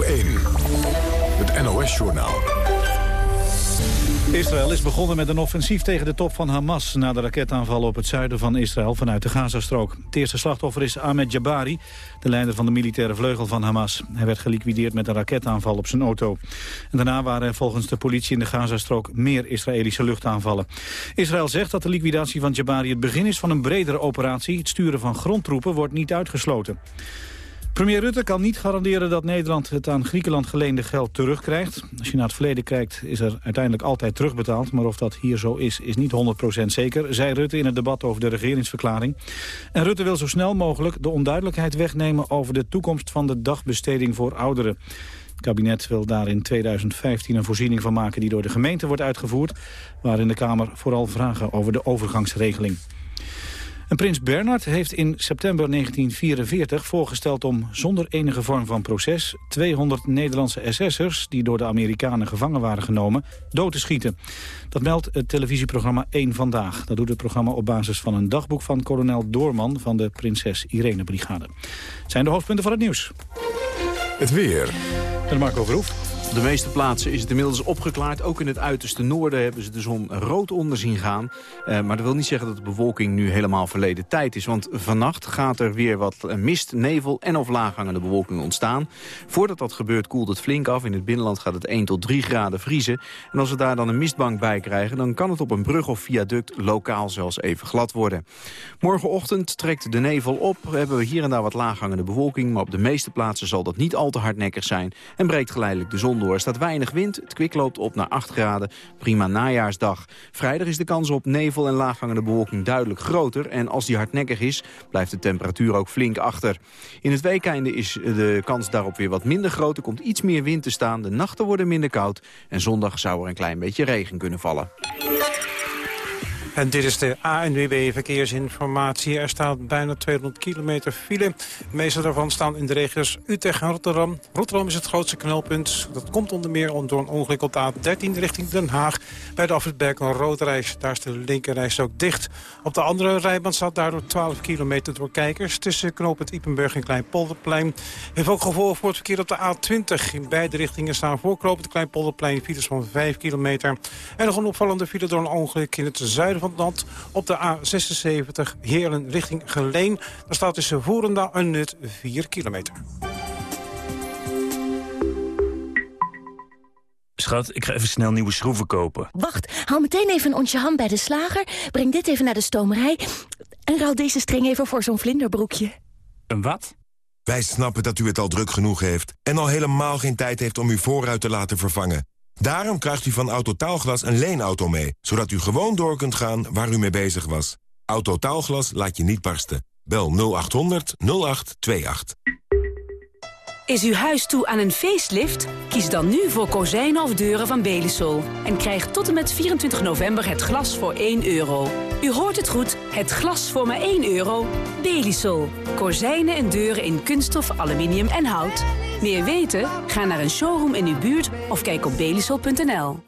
1. Het Israël is begonnen met een offensief tegen de top van Hamas... na de raketaanvallen op het zuiden van Israël vanuit de Gazastrook. Het eerste slachtoffer is Ahmed Jabari, de leider van de militaire vleugel van Hamas. Hij werd geliquideerd met een raketaanval op zijn auto. En daarna waren er volgens de politie in de Gazastrook meer Israëlische luchtaanvallen. Israël zegt dat de liquidatie van Jabari het begin is van een bredere operatie. Het sturen van grondtroepen wordt niet uitgesloten. Premier Rutte kan niet garanderen dat Nederland het aan Griekenland geleende geld terugkrijgt. Als je naar het verleden kijkt is er uiteindelijk altijd terugbetaald. Maar of dat hier zo is, is niet 100% zeker, zei Rutte in het debat over de regeringsverklaring. En Rutte wil zo snel mogelijk de onduidelijkheid wegnemen over de toekomst van de dagbesteding voor ouderen. Het kabinet wil daar in 2015 een voorziening van maken die door de gemeente wordt uitgevoerd. Waarin de Kamer vooral vragen over de overgangsregeling. En prins Bernard heeft in september 1944 voorgesteld om zonder enige vorm van proces 200 Nederlandse SS'ers die door de Amerikanen gevangen waren genomen dood te schieten. Dat meldt het televisieprogramma 1 Vandaag. Dat doet het programma op basis van een dagboek van kolonel Doorman van de Prinses Irene Brigade. Zijn de hoofdpunten van het nieuws. Het weer. En Marco Verhoef. Op de meeste plaatsen is het inmiddels opgeklaard. Ook in het uiterste noorden hebben ze de zon rood onder zien gaan. Uh, maar dat wil niet zeggen dat de bewolking nu helemaal verleden tijd is. Want vannacht gaat er weer wat mist, nevel en of laaghangende bewolking ontstaan. Voordat dat gebeurt koelt het flink af. In het binnenland gaat het 1 tot 3 graden vriezen. En als we daar dan een mistbank bij krijgen... dan kan het op een brug of viaduct lokaal zelfs even glad worden. Morgenochtend trekt de nevel op. Hebben we hier en daar wat laaghangende bewolking. Maar op de meeste plaatsen zal dat niet al te hardnekkig zijn. En breekt geleidelijk de zon door. Er staat weinig wind, het kwik loopt op naar 8 graden. Prima najaarsdag. Vrijdag is de kans op nevel en laaghangende bewolking duidelijk groter. En als die hardnekkig is, blijft de temperatuur ook flink achter. In het weekende is de kans daarop weer wat minder groot. Er komt iets meer wind te staan, de nachten worden minder koud. En zondag zou er een klein beetje regen kunnen vallen. En dit is de ANWB Verkeersinformatie. Er staat bijna 200 kilometer file. De meeste daarvan staan in de regio's Utrecht en Rotterdam. Rotterdam is het grootste knelpunt. Dat komt onder meer door een ongeluk op de A13 richting Den Haag. Bij de afrit een Roodreis. Daar is de linkerreis ook dicht. Op de andere rijbaan staat daardoor 12 kilometer door kijkers... tussen knooppunt Ipenburg en Kleinpolderplein. Heeft ook gevolgen voor het verkeer op de A20. In beide richtingen staan voor knooppunt Kleinpolderplein files van 5 kilometer. En nog een opvallende file door een ongeluk in het zuiden van Op de A76 Heerlen richting Geleen. Daar staat tussen Voerenda en Nut 4 kilometer. Schat, ik ga even snel nieuwe schroeven kopen. Wacht, haal meteen even een onsje ham bij de slager. Breng dit even naar de stomerij. En ruil deze string even voor zo'n vlinderbroekje. Een wat? Wij snappen dat u het al druk genoeg heeft... en al helemaal geen tijd heeft om uw voorruit te laten vervangen. Daarom krijgt u van Autotaalglas een leenauto mee... zodat u gewoon door kunt gaan waar u mee bezig was. Autotaalglas laat je niet barsten. Bel 0800 0828. Is uw huis toe aan een facelift? Kies dan nu voor kozijnen of deuren van Belisol. En krijg tot en met 24 november het glas voor 1 euro. U hoort het goed, het glas voor maar 1 euro. Belisol. Kozijnen en deuren in kunststof, aluminium en hout. Meer weten? Ga naar een showroom in uw buurt of kijk op belisol.nl.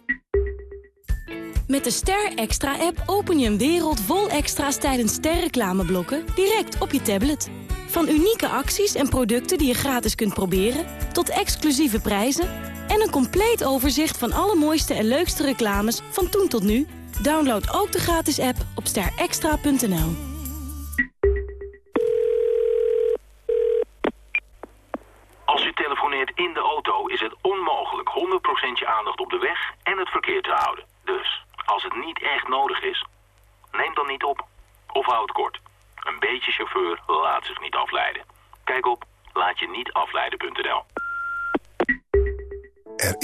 Met de Ster Extra-app open je een wereld vol extra's tijdens sterreclameblokken direct op je tablet. Van unieke acties en producten die je gratis kunt proberen... tot exclusieve prijzen en een compleet overzicht van alle mooiste en leukste reclames van toen tot nu. Download ook de gratis app op sterextra.nl. Als u telefoneert in de auto is het onmogelijk 100% je aandacht op de weg en het verkeer te houden. Dus, als het niet echt nodig is, neem dan niet op. Of houd kort. Een beetje chauffeur laat zich niet afleiden. Kijk op laatje-niet-afleiden.nl. Er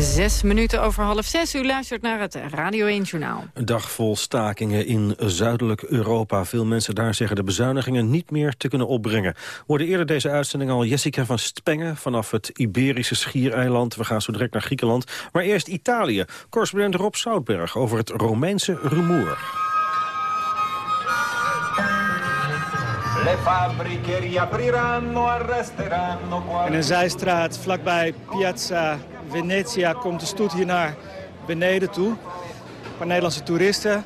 Zes minuten over half zes. U luistert naar het Radio 1 Journaal. Een dag vol stakingen in zuidelijk Europa. Veel mensen daar zeggen de bezuinigingen niet meer te kunnen opbrengen. We hoorden eerder deze uitzending al Jessica van Spengen... vanaf het Iberische schiereiland. We gaan zo direct naar Griekenland. Maar eerst Italië. Correspondent Rob Soutberg over het Romeinse rumoer. In een zijstraat vlakbij Piazza Venetia komt de stoet hier naar beneden toe. Een paar Nederlandse toeristen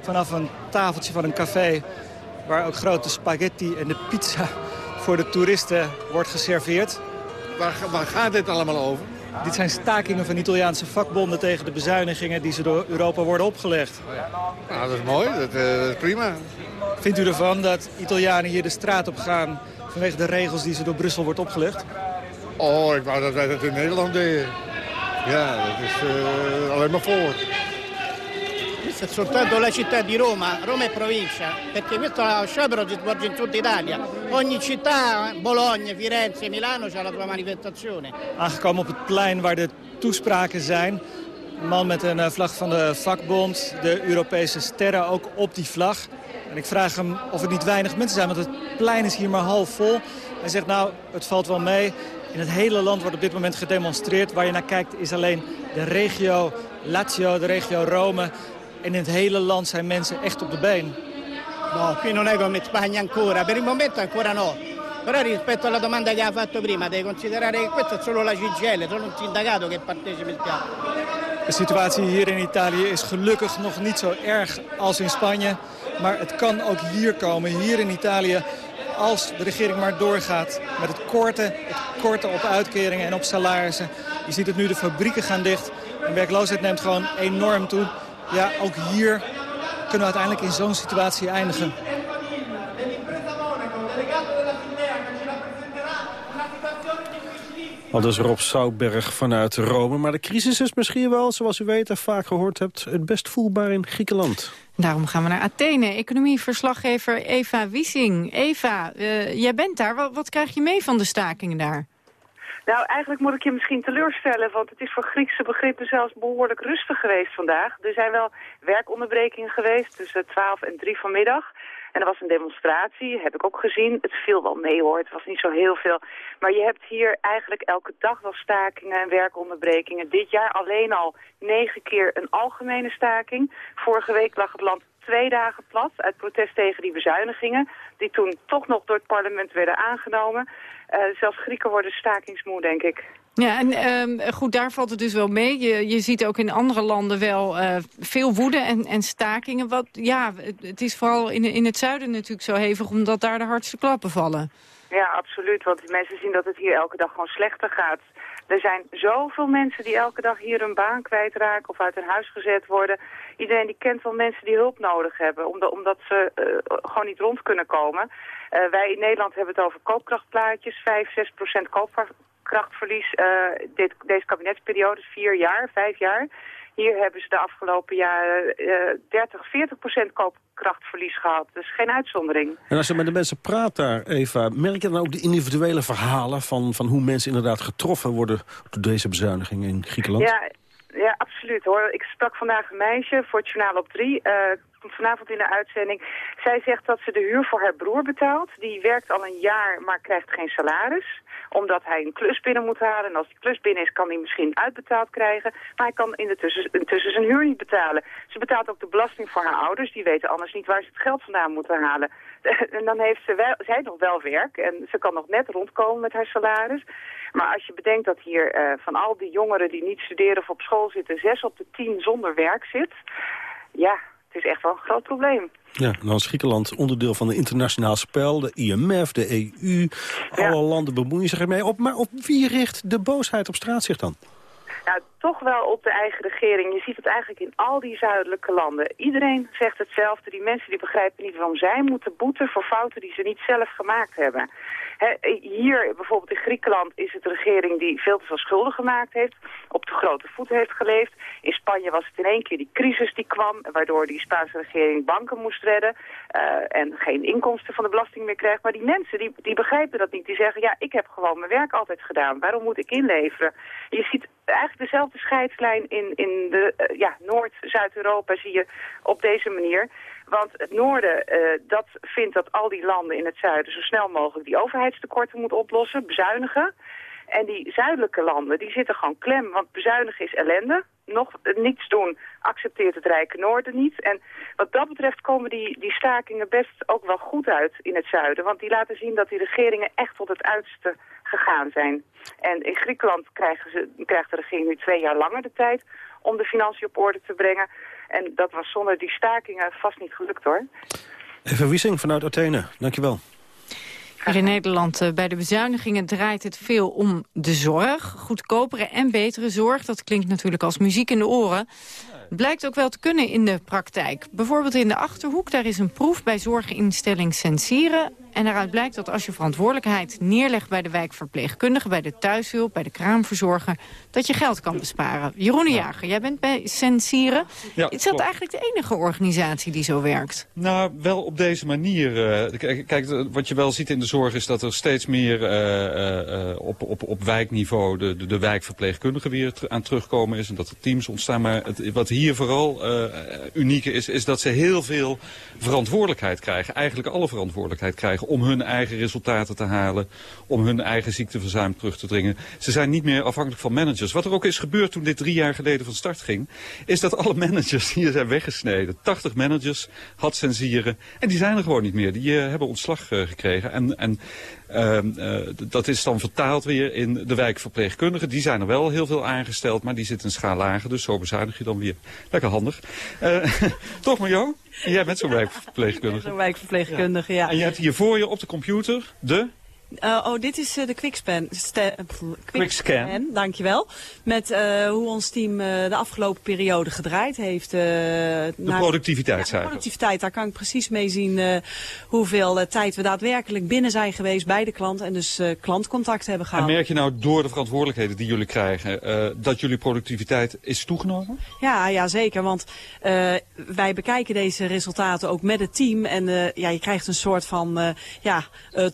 vanaf een tafeltje van een café... waar ook grote spaghetti en de pizza voor de toeristen wordt geserveerd. Waar, waar gaat dit allemaal over? Dit zijn stakingen van Italiaanse vakbonden tegen de bezuinigingen die ze door Europa worden opgelegd. Nou, dat is mooi, dat, uh, dat is prima. Vindt u ervan dat Italianen hier de straat op gaan vanwege de regels die ze door Brussel wordt opgelegd? Oh, ik wou dat wij dat in Nederland deden. Ja, dat is uh, alleen maar voor. Questa è soltanto la città di Roma, Roma è provincia, perché questo sciopero si svolge in tutta Italia. Ogni città, Bologna, Firenze, Milano, c'ha la sua manifestazione. Aangekomen op het plein waar de toespraken zijn. Een man met een eh, vlag van de vakbond, de Europese sterren ook op die vlag. En ik vraag hem of het niet weinig mensen zijn, want het plein is hier maar half vol. Hij zegt nou, het valt wel mee. In het hele land wordt op dit moment gedemonstreerd. Waar je naar kijkt is alleen de regio Lazio, de regio Rome. En in het hele land zijn mensen echt op de been. No, qui non è come in Spagna ancora. Per il momento ancora no. Però rispetto alla domanda che ha fatto prima, devi considerare che questo è solo la CGL, solo un sindacato che partecipa il piano. De situatie hier in Italië is gelukkig nog niet zo erg als in Spanje. Maar het kan ook hier komen, hier in Italië als de regering maar doorgaat met het korten, het korten op uitkeringen en op salarissen. Je ziet het nu, de fabrieken gaan dicht. En werkloosheid neemt gewoon enorm toe. Ja, ook hier kunnen we uiteindelijk in zo'n situatie eindigen. Al dus Rob Soutberg vanuit Rome. Maar de crisis is misschien wel, zoals u weet en vaak gehoord hebt... het best voelbaar in Griekenland. Daarom gaan we naar Athene. Economieverslaggever Eva Wiesing. Eva, uh, jij bent daar. Wat, wat krijg je mee van de stakingen daar? Nou, eigenlijk moet ik je misschien teleurstellen, want het is voor Griekse begrippen zelfs behoorlijk rustig geweest vandaag. Er zijn wel werkonderbrekingen geweest tussen 12 en 3 vanmiddag. En er was een demonstratie, heb ik ook gezien. Het viel wel mee hoor, het was niet zo heel veel. Maar je hebt hier eigenlijk elke dag wel stakingen en werkonderbrekingen. Dit jaar alleen al negen keer een algemene staking. Vorige week lag het land twee dagen plat uit protest tegen die bezuinigingen... die toen toch nog door het parlement werden aangenomen. Uh, zelfs Grieken worden stakingsmoe, denk ik. Ja, en uh, goed, daar valt het dus wel mee. Je, je ziet ook in andere landen wel uh, veel woede en, en stakingen. Wat, ja, het is vooral in, in het zuiden natuurlijk zo hevig... omdat daar de hardste klappen vallen. Ja, absoluut. Want mensen zien dat het hier elke dag gewoon slechter gaat. Er zijn zoveel mensen die elke dag hier hun baan kwijtraken of uit hun huis gezet worden. Iedereen die kent wel mensen die hulp nodig hebben, omdat, omdat ze uh, gewoon niet rond kunnen komen. Uh, wij in Nederland hebben het over koopkrachtplaatjes, 5, 6 procent koopkrachtverlies. Uh, dit, deze kabinetsperiode vier jaar, vijf jaar. Hier hebben ze de afgelopen jaren uh, 30, 40 procent koopkrachtverlies gehad. Dus geen uitzondering. En als je met de mensen praat daar, Eva, merk je dan ook de individuele verhalen van, van hoe mensen inderdaad getroffen worden door deze bezuiniging in Griekenland? Ja, ja, absoluut hoor. Ik sprak vandaag een meisje voor het journaal op 3. Uh, komt vanavond in de uitzending. Zij zegt dat ze de huur voor haar broer betaalt. Die werkt al een jaar, maar krijgt geen salaris omdat hij een klus binnen moet halen. En als die klus binnen is, kan hij misschien uitbetaald krijgen. Maar hij kan intussen, intussen zijn huur niet betalen. Ze betaalt ook de belasting voor haar ouders. Die weten anders niet waar ze het geld vandaan moeten halen. En dan heeft ze wel, zij nog wel werk en ze kan nog net rondkomen met haar salaris. Maar als je bedenkt dat hier uh, van al die jongeren die niet studeren of op school zitten... zes op de tien zonder werk zit... Ja, het is echt wel een groot probleem. Ja, dan is Griekenland onderdeel van de internationaal spel, de IMF, de EU. Alle landen bemoeien zich ermee op. Maar op wie richt de boosheid op straat zich dan? Nou, toch wel op de eigen regering. Je ziet het eigenlijk in al die zuidelijke landen. Iedereen zegt hetzelfde. Die mensen die begrijpen niet waarom zij moeten boeten voor fouten die ze niet zelf gemaakt hebben. hier bijvoorbeeld in Griekenland is het de regering die veel te veel schulden gemaakt heeft. Op de grote voet heeft geleefd. In Spanje was het in één keer die crisis die kwam. Waardoor die Spaanse regering banken moest redden. Uh, en geen inkomsten van de belasting meer krijgt. Maar die mensen die, die begrijpen dat niet. Die zeggen ja ik heb gewoon mijn werk altijd gedaan. Waarom moet ik inleveren? Je ziet eigenlijk dezelfde scheidslijn in, in de uh, ja, Noord-Zuid-Europa zie je op deze manier. Want het noorden, uh, dat vindt dat al die landen in het zuiden zo snel mogelijk die overheidstekorten moeten oplossen, bezuinigen. En die zuidelijke landen, die zitten gewoon klem, want bezuinigen is ellende. Nog niets doen accepteert het rijke noorden niet. En wat dat betreft komen die, die stakingen best ook wel goed uit in het zuiden. Want die laten zien dat die regeringen echt tot het uiterste gegaan zijn. En in Griekenland krijgen ze, krijgt de regering nu twee jaar langer de tijd om de financiën op orde te brengen. En dat was zonder die stakingen vast niet gelukt hoor. Even Wiesing vanuit Athene, dankjewel. Hier in Nederland uh, bij de bezuinigingen draait het veel om de zorg. Goedkopere en betere zorg, dat klinkt natuurlijk als muziek in de oren. Blijkt ook wel te kunnen in de praktijk. Bijvoorbeeld in de Achterhoek, daar is een proef bij zorginstelling Sensieren. En daaruit blijkt dat als je verantwoordelijkheid neerlegt bij de wijkverpleegkundige... bij de thuishulp, bij de kraamverzorger, dat je geld kan besparen. Jeroen de Jager, jij bent bij Sensieren. Ja, is dat eigenlijk de enige organisatie die zo werkt? Nou, wel op deze manier. Uh, kijk, wat je wel ziet in de zorg is dat er steeds meer uh, uh, op, op, op wijkniveau... de, de, de wijkverpleegkundigen weer aan terugkomen is... en dat er teams ontstaan. Maar het, wat hier vooral unieke is, is dat ze heel veel verantwoordelijkheid krijgen. Eigenlijk alle verantwoordelijkheid krijgen om hun eigen resultaten te halen, om hun eigen ziekteverzuim terug te dringen. Ze zijn niet meer afhankelijk van managers. Wat er ook is gebeurd toen dit drie jaar geleden van start ging, is dat alle managers hier zijn weggesneden. 80 managers had censieren en die zijn er gewoon niet meer. Die uh, hebben ontslag uh, gekregen en, en uh, dat is dan vertaald weer in de wijkverpleegkundigen. Die zijn er wel heel veel aangesteld, maar die zitten een schaal lager. Dus zo bezuinig je dan weer. Lekker handig. toch Marjo? En jij bent zo'n wijkverpleegkundige. Zo'n wijkverpleegkundige, ja. En je hebt hier voor je op de computer de... Uh, oh, dit is uh, de Quickspan. Sta, Quickscan. Quickscan, dankjewel. Met uh, hoe ons team de afgelopen periode gedraaid heeft. de naar, productiviteit, ja, de productiviteit, daar kan ik precies mee zien hoeveel tijd we daadwerkelijk binnen zijn geweest bij de klant. En dus klantcontact hebben gehad. En merk je nou door de verantwoordelijkheden die jullie krijgen, dat jullie productiviteit is toegenomen? Ja, ja zeker. Want wij bekijken deze resultaten ook met het team. En ja, je krijgt een soort van ja,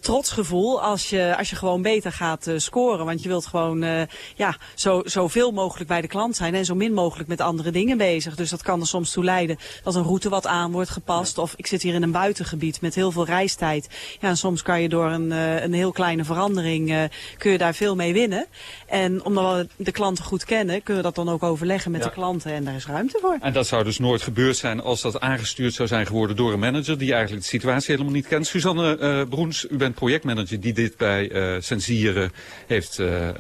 trotsgevoel als je, als je gewoon beter gaat uh, scoren. Want je wilt gewoon uh, ja, zo, zoveel mogelijk bij de klant zijn en zo min mogelijk met andere dingen bezig. Dus dat kan er soms toe leiden dat een route wat aan wordt gepast. Of ik zit hier in een buitengebied met heel veel reistijd. Ja, en soms kan je door een, uh, een heel kleine verandering kun je daar veel mee winnen. En omdat we de klanten goed kennen, kunnen we dat dan ook overleggen met ja. de klanten. En daar is ruimte voor. En dat zou dus nooit gebeurd zijn als dat aangestuurd zou zijn geworden door een manager die eigenlijk de situatie helemaal niet kent. Suzanne Broens, u bent projectmanager die dit bij uh, Sensieren heeft uh, uh,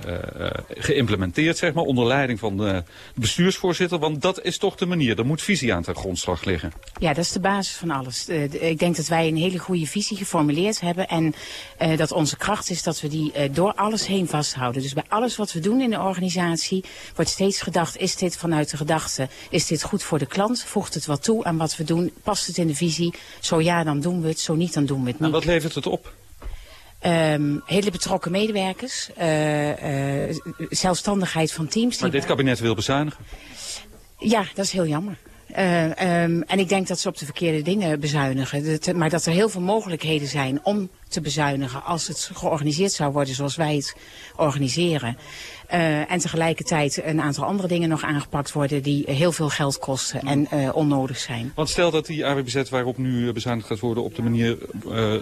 geïmplementeerd, zeg maar, onder leiding van de bestuursvoorzitter. Want dat is toch de manier. Er moet visie aan ten grondslag liggen. Ja, dat is de basis van alles. ik denk dat wij een hele goede visie geformuleerd hebben. En dat onze kracht is dat we die door alles heen vasthouden. Dus bij alles wat we doen in de organisatie wordt steeds gedacht, is dit vanuit de gedachte, is dit goed voor de klant? Voegt het wat toe aan wat we doen? Past het in de visie? Zo ja, dan doen we het. Zo niet, dan doen we het niet. En wat levert het op? Um, hele betrokken medewerkers, uh, uh, zelfstandigheid van teams. Maar dit kabinet wil bezuinigen. Ja, dat is heel jammer. Uh, um, en ik denk dat ze op de verkeerde dingen bezuinigen. Maar dat er heel veel mogelijkheden zijn om te bezuinigen als het georganiseerd zou worden zoals wij het organiseren. Uh, en tegelijkertijd een aantal andere dingen nog aangepakt worden die heel veel geld kosten en uh, onnodig zijn. Want stel dat die AWBZ waarop nu bezuinigd gaat worden op de manier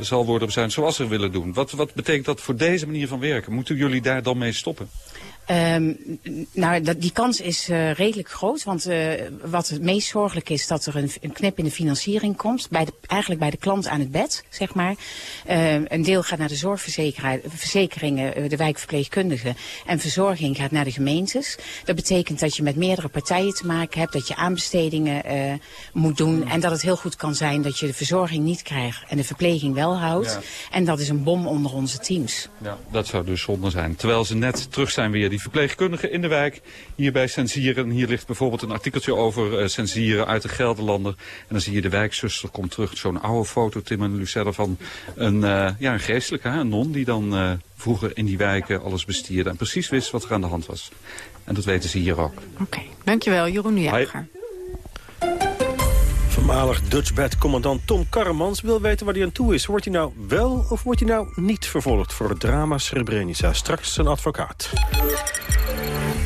zal worden bezuinigd zoals ze willen doen. Wat, wat betekent dat voor deze manier van werken? Moeten jullie daar dan mee stoppen? Um, nou, dat, die kans is uh, redelijk groot. Want uh, wat het meest zorgelijk is, dat er een, een knip in de financiering komt. Bij de, eigenlijk bij de klant aan het bed, zeg maar. Uh, een deel gaat naar de zorgverzekeringen, de wijkverpleegkundigen. En verzorging gaat naar de gemeentes. Dat betekent dat je met meerdere partijen te maken hebt. Dat je aanbestedingen moet doen. En dat het heel goed kan zijn dat je de verzorging niet krijgt en de verpleging wel houdt. Ja. En dat is een bom onder onze teams. Ja, dat zou dus zonde zijn. Terwijl ze net terug zijn weer die verpleegkundigen in de wijk. Hier bij Sensieren. Hier ligt bijvoorbeeld een artikeltje over uh, Sensieren uit de Gelderlander. En dan zie je de wijkzuster komt terug. Zo'n oude foto, Tim en Lucelle, van een, uh, ja, een geestelijke, een non die dan uh, vroeger in die wijken alles bestierde. En precies wist wat er aan de hand was. En dat weten ze hier ook. Oké, okay. dankjewel Jeroen Jager. Voormalig Dutchbed-commandant Tom Karremans wil weten waar hij aan toe is. Wordt hij nou wel of wordt hij nou niet vervolgd voor het drama Srebrenica? Straks zijn advocaat.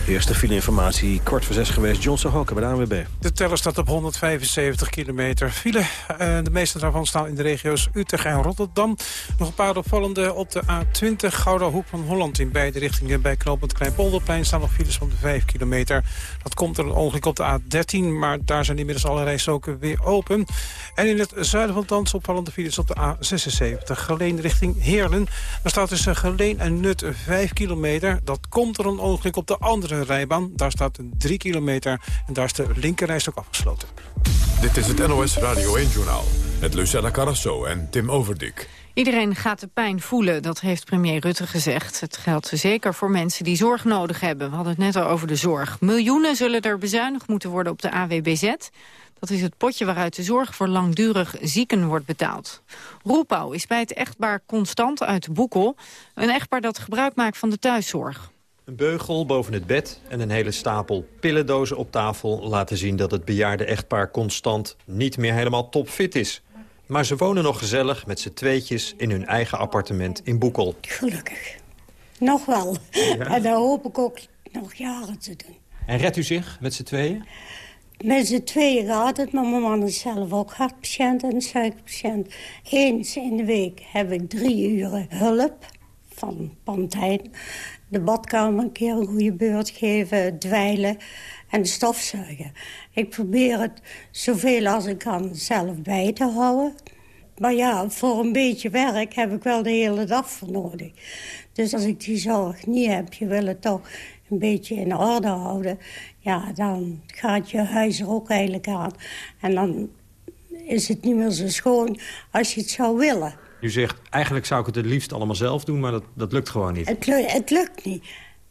Eerste fileinformatie, kwart voor zes geweest. Johnson Hoken bij de ANWB. De teller staat op 175 kilometer file. Uh, de meeste daarvan staan in de regio's Utrecht en Rotterdam. Nog een paar opvallende op de A20 Gouda Hoek van Holland. In beide richtingen bij knooppunt Kleinpolderplein staan nog files van de 5 kilometer. Dat komt er ongeluk op de A13, maar daar zijn inmiddels alle rijstroken weer open. En in het zuiden van land opvallende files op de A76. Geleen richting Heerlen. Daar staat tussen Geleen en Nut 5 kilometer. Dat komt er een ongeluk op de andere rijbaan. Daar staat 3 kilometer en daar is de linkerreis ook afgesloten. Dit is het NOS Radio 1-journaal met Lucella Carrasso en Tim Overdik. Iedereen gaat de pijn voelen, dat heeft premier Rutte gezegd. Het geldt zeker voor mensen die zorg nodig hebben. We hadden het net al over de zorg. Miljoenen zullen er bezuinigd moeten worden op de AWBZ. Dat is het potje waaruit de zorg voor langdurig zieken wordt betaald. Roepau is bij het echtpaar Constant uit Boekel. Een echtpaar dat gebruik maakt van de thuiszorg. Een beugel boven het bed en een hele stapel pillendozen op tafel... laten zien dat het bejaarde echtpaar Constant niet meer helemaal topfit is. Maar ze wonen nog gezellig met z'n tweetjes in hun eigen appartement in Boekel. Gelukkig. Nog wel. Ja. En daar hoop ik ook nog jaren te doen. En redt u zich met z'n tweeën? Met z'n tweeën gaat het, maar mijn man is zelf ook hartpatiënt en suikerpatiënt. Eens in de week heb ik drie uren hulp van Pantijn. De badkamer een keer een goede beurt geven, dweilen en stofzuigen. Ik probeer het zoveel als ik kan zelf bij te houden. Maar ja, voor een beetje werk heb ik wel de hele dag voor nodig. Dus als ik die zorg niet heb, je wil het toch een beetje in orde houden... ja, dan gaat je huis er ook eigenlijk aan. En dan is het niet meer zo schoon als je het zou willen. U zegt, eigenlijk zou ik het het liefst allemaal zelf doen, maar dat, dat lukt gewoon niet. Het, het lukt niet.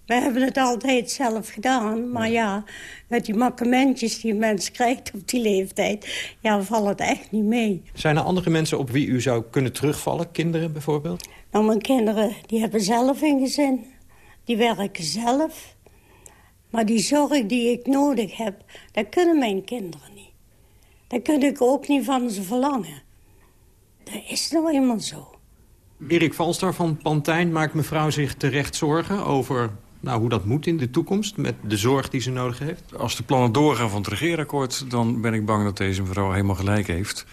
We hebben het altijd zelf gedaan. Maar ja, met die makkementjes die een mens krijgt op die leeftijd... ja, valt het echt niet mee. Zijn er andere mensen op wie u zou kunnen terugvallen? Kinderen bijvoorbeeld? Nou, mijn kinderen, die hebben zelf een gezin. Die werken zelf. Maar die zorg die ik nodig heb, dat kunnen mijn kinderen niet. Dat kun ik ook niet van ze verlangen. Dat is nou eenmaal zo. Erik Valstar van Pantijn maakt mevrouw zich terecht zorgen over nou, hoe dat moet in de toekomst... met de zorg die ze nodig heeft? Als de plannen doorgaan van het regeerakkoord... dan ben ik bang dat deze mevrouw helemaal gelijk heeft.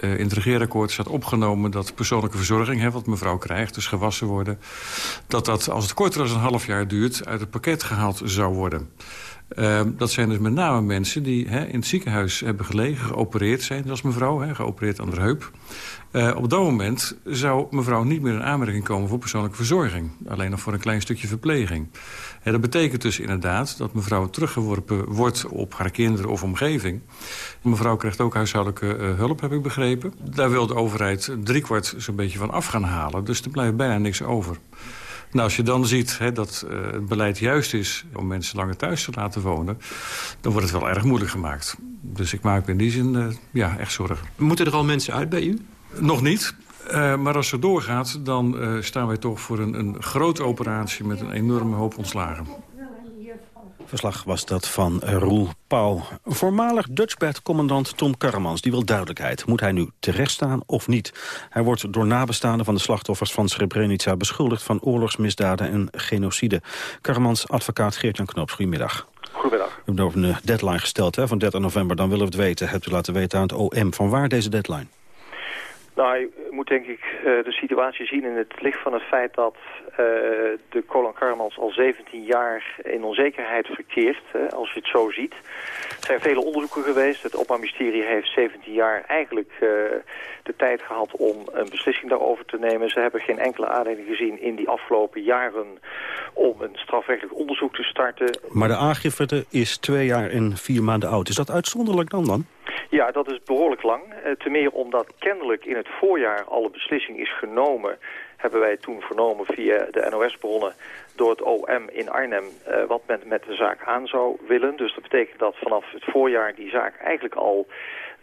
Uh, in het regeerakkoord staat opgenomen dat persoonlijke verzorging... Hè, wat mevrouw krijgt, dus gewassen worden... dat dat, als het korter dan een half jaar duurt... uit het pakket gehaald zou worden. Uh, dat zijn dus met name mensen die hè, in het ziekenhuis hebben gelegen... geopereerd zijn, zoals mevrouw, hè, geopereerd aan de heup. Uh, op dat moment zou mevrouw niet meer in aanmerking komen voor persoonlijke verzorging. Alleen nog voor een klein stukje verpleging. En dat betekent dus inderdaad dat mevrouw teruggeworpen wordt op haar kinderen of omgeving. Mevrouw krijgt ook huishoudelijke uh, hulp, heb ik begrepen. Daar wil de overheid driekwart zo'n beetje van af gaan halen. Dus er blijft bijna niks over. Nou, als je dan ziet hè, dat uh, het beleid juist is om mensen langer thuis te laten wonen... dan wordt het wel erg moeilijk gemaakt. Dus ik maak me in die zin uh, ja, echt zorgen. Moeten er al mensen uit bij u? Nog niet. Uh, maar als het doorgaat, dan staan wij toch voor een, een grote operatie... met een enorme hoop ontslagen. Verslag was dat van Roel Pauw. Voormalig Dutchbed-commandant Tom Karremans die wil duidelijkheid. Moet hij nu terechtstaan of niet? Hij wordt door nabestaanden van de slachtoffers van Srebrenica... beschuldigd van oorlogsmisdaden en genocide. Karremans advocaat Geert-Jan Knoops, goedemiddag. Goedemiddag. We hebben een deadline gesteld hè, van 30 november. Dan willen we het weten. Hebt u laten weten aan het OM. Van waar deze deadline? Nou, je moet denk ik uh, de situatie zien in het licht van het feit dat uh, de Colin Karmans al 17 jaar in onzekerheid verkeert, hè, als je het zo ziet. Er zijn vele onderzoeken geweest. Het Openbaar Ministerie heeft 17 jaar eigenlijk uh, de tijd gehad om een beslissing daarover te nemen. Ze hebben geen enkele aanleiding gezien in die afgelopen jaren om een strafrechtelijk onderzoek te starten. Maar de aangifte is twee jaar en vier maanden oud. Is dat uitzonderlijk dan dan? Ja, dat is behoorlijk lang. Uh, ten meer omdat kennelijk in het voorjaar al een beslissing is genomen... hebben wij toen vernomen via de NOS-bronnen door het OM in Arnhem... Uh, wat men met de zaak aan zou willen. Dus dat betekent dat vanaf het voorjaar die zaak eigenlijk al...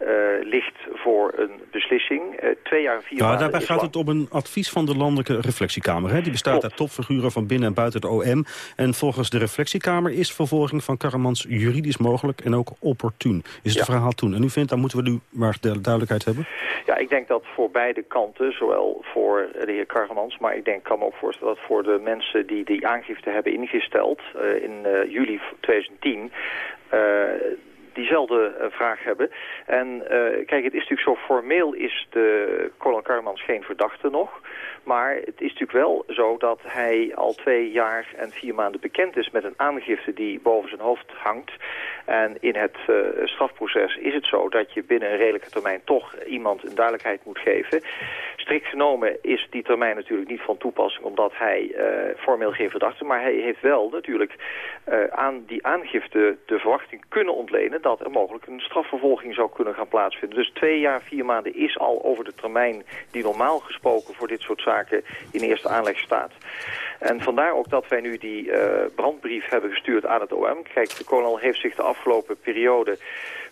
Uh, ligt voor een beslissing. Uh, twee jaar en vier Daarbij gaat het om een advies van de Landelijke Reflectiekamer. Hè? Die bestaat Klopt. uit topfiguren van binnen en buiten het OM. En volgens de Reflectiekamer is vervolging van Karremans juridisch mogelijk en ook opportun. Is het Ja. verhaal toen. En u vindt, dan moeten we nu maar de duidelijkheid hebben? Ja, ik denk dat voor beide kanten, zowel voor de heer Kargemans... maar ik denk, kan me ook voorstellen dat voor de mensen die die aangifte hebben ingesteld... Uh, in uh, juli 2010... Uh, diezelfde uh, vraag hebben. En uh, kijk, het is natuurlijk zo formeel is de Colin Karmans geen verdachte nog. Maar het is natuurlijk wel zo dat hij al twee jaar en vier maanden bekend is met een aangifte die boven zijn hoofd hangt. En in het uh, strafproces is het zo dat je binnen een redelijke termijn toch iemand een duidelijkheid moet geven. Strikt genomen is die termijn natuurlijk niet van toepassing omdat hij uh, formeel geen verdachte. Maar hij heeft wel natuurlijk uh, aan die aangifte de verwachting kunnen ontlenen dat er mogelijk een strafvervolging zou kunnen gaan plaatsvinden. Dus twee jaar, vier maanden is al over de termijn die normaal gesproken voor dit soort zaken in eerste aanleg staat. En vandaar ook dat wij nu die uh, brandbrief hebben gestuurd aan het OM. Kijk, de kolonel heeft zich de afgelopen periode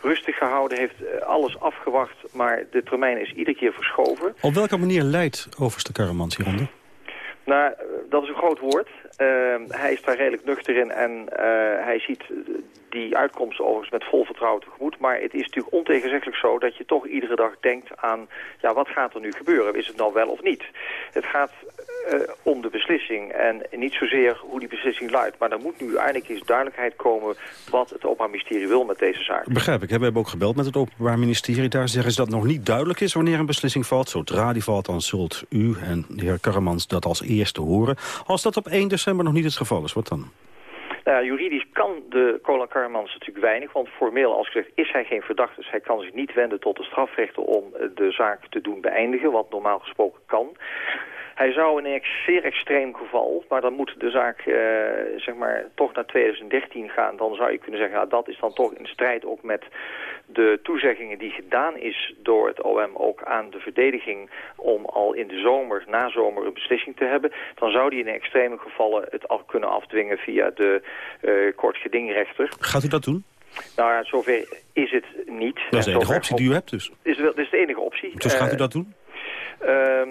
rustig gehouden, heeft uh, alles afgewacht, maar de termijn is iedere keer verschoven. Op welke manier leidt overste Karremans hieronder? Nou, dat is een groot woord. Uh, hij is daar redelijk nuchter in en uh, hij ziet die uitkomst overigens met vol vertrouwen tegemoet. Maar het is natuurlijk ontegenzeggelijk zo dat je toch iedere dag denkt aan... ja, wat gaat er nu gebeuren? Is het nou wel of niet? Het gaat uh, om de beslissing en niet zozeer hoe die beslissing luidt. Maar er moet nu eindelijk eens duidelijkheid komen... wat het Openbaar Ministerie wil met deze zaak. Begrijp ik. We hebben ook gebeld met het Openbaar Ministerie. Daar zeggen ze dat nog niet duidelijk is wanneer een beslissing valt. Zodra die valt, dan zult u en de heer Karremans dat als eerste horen. Als dat op 1 december nog niet het geval is, wat dan? Nou juridisch kan de Colin Karmans natuurlijk weinig, want formeel als gezegd is hij geen verdachte. Dus hij kan zich niet wenden tot de strafrechter om de zaak te doen beëindigen, wat normaal gesproken kan. Hij zou in een zeer extreem geval, maar dan moet de zaak uh, zeg maar, toch naar 2013 gaan. Dan zou je kunnen zeggen, nou, dat is dan toch in strijd ook met de toezeggingen die gedaan is door het OM ook aan de verdediging om al in de zomer, na zomer een beslissing te hebben. Dan zou die in extreme gevallen het al kunnen afdwingen via de uh, kortgedingrechter. Gaat u dat doen? Nou ja, zover is het niet. Dat is de enige optie die u hebt dus. Is, dat is de enige optie. Dus gaat u dat doen? Uh,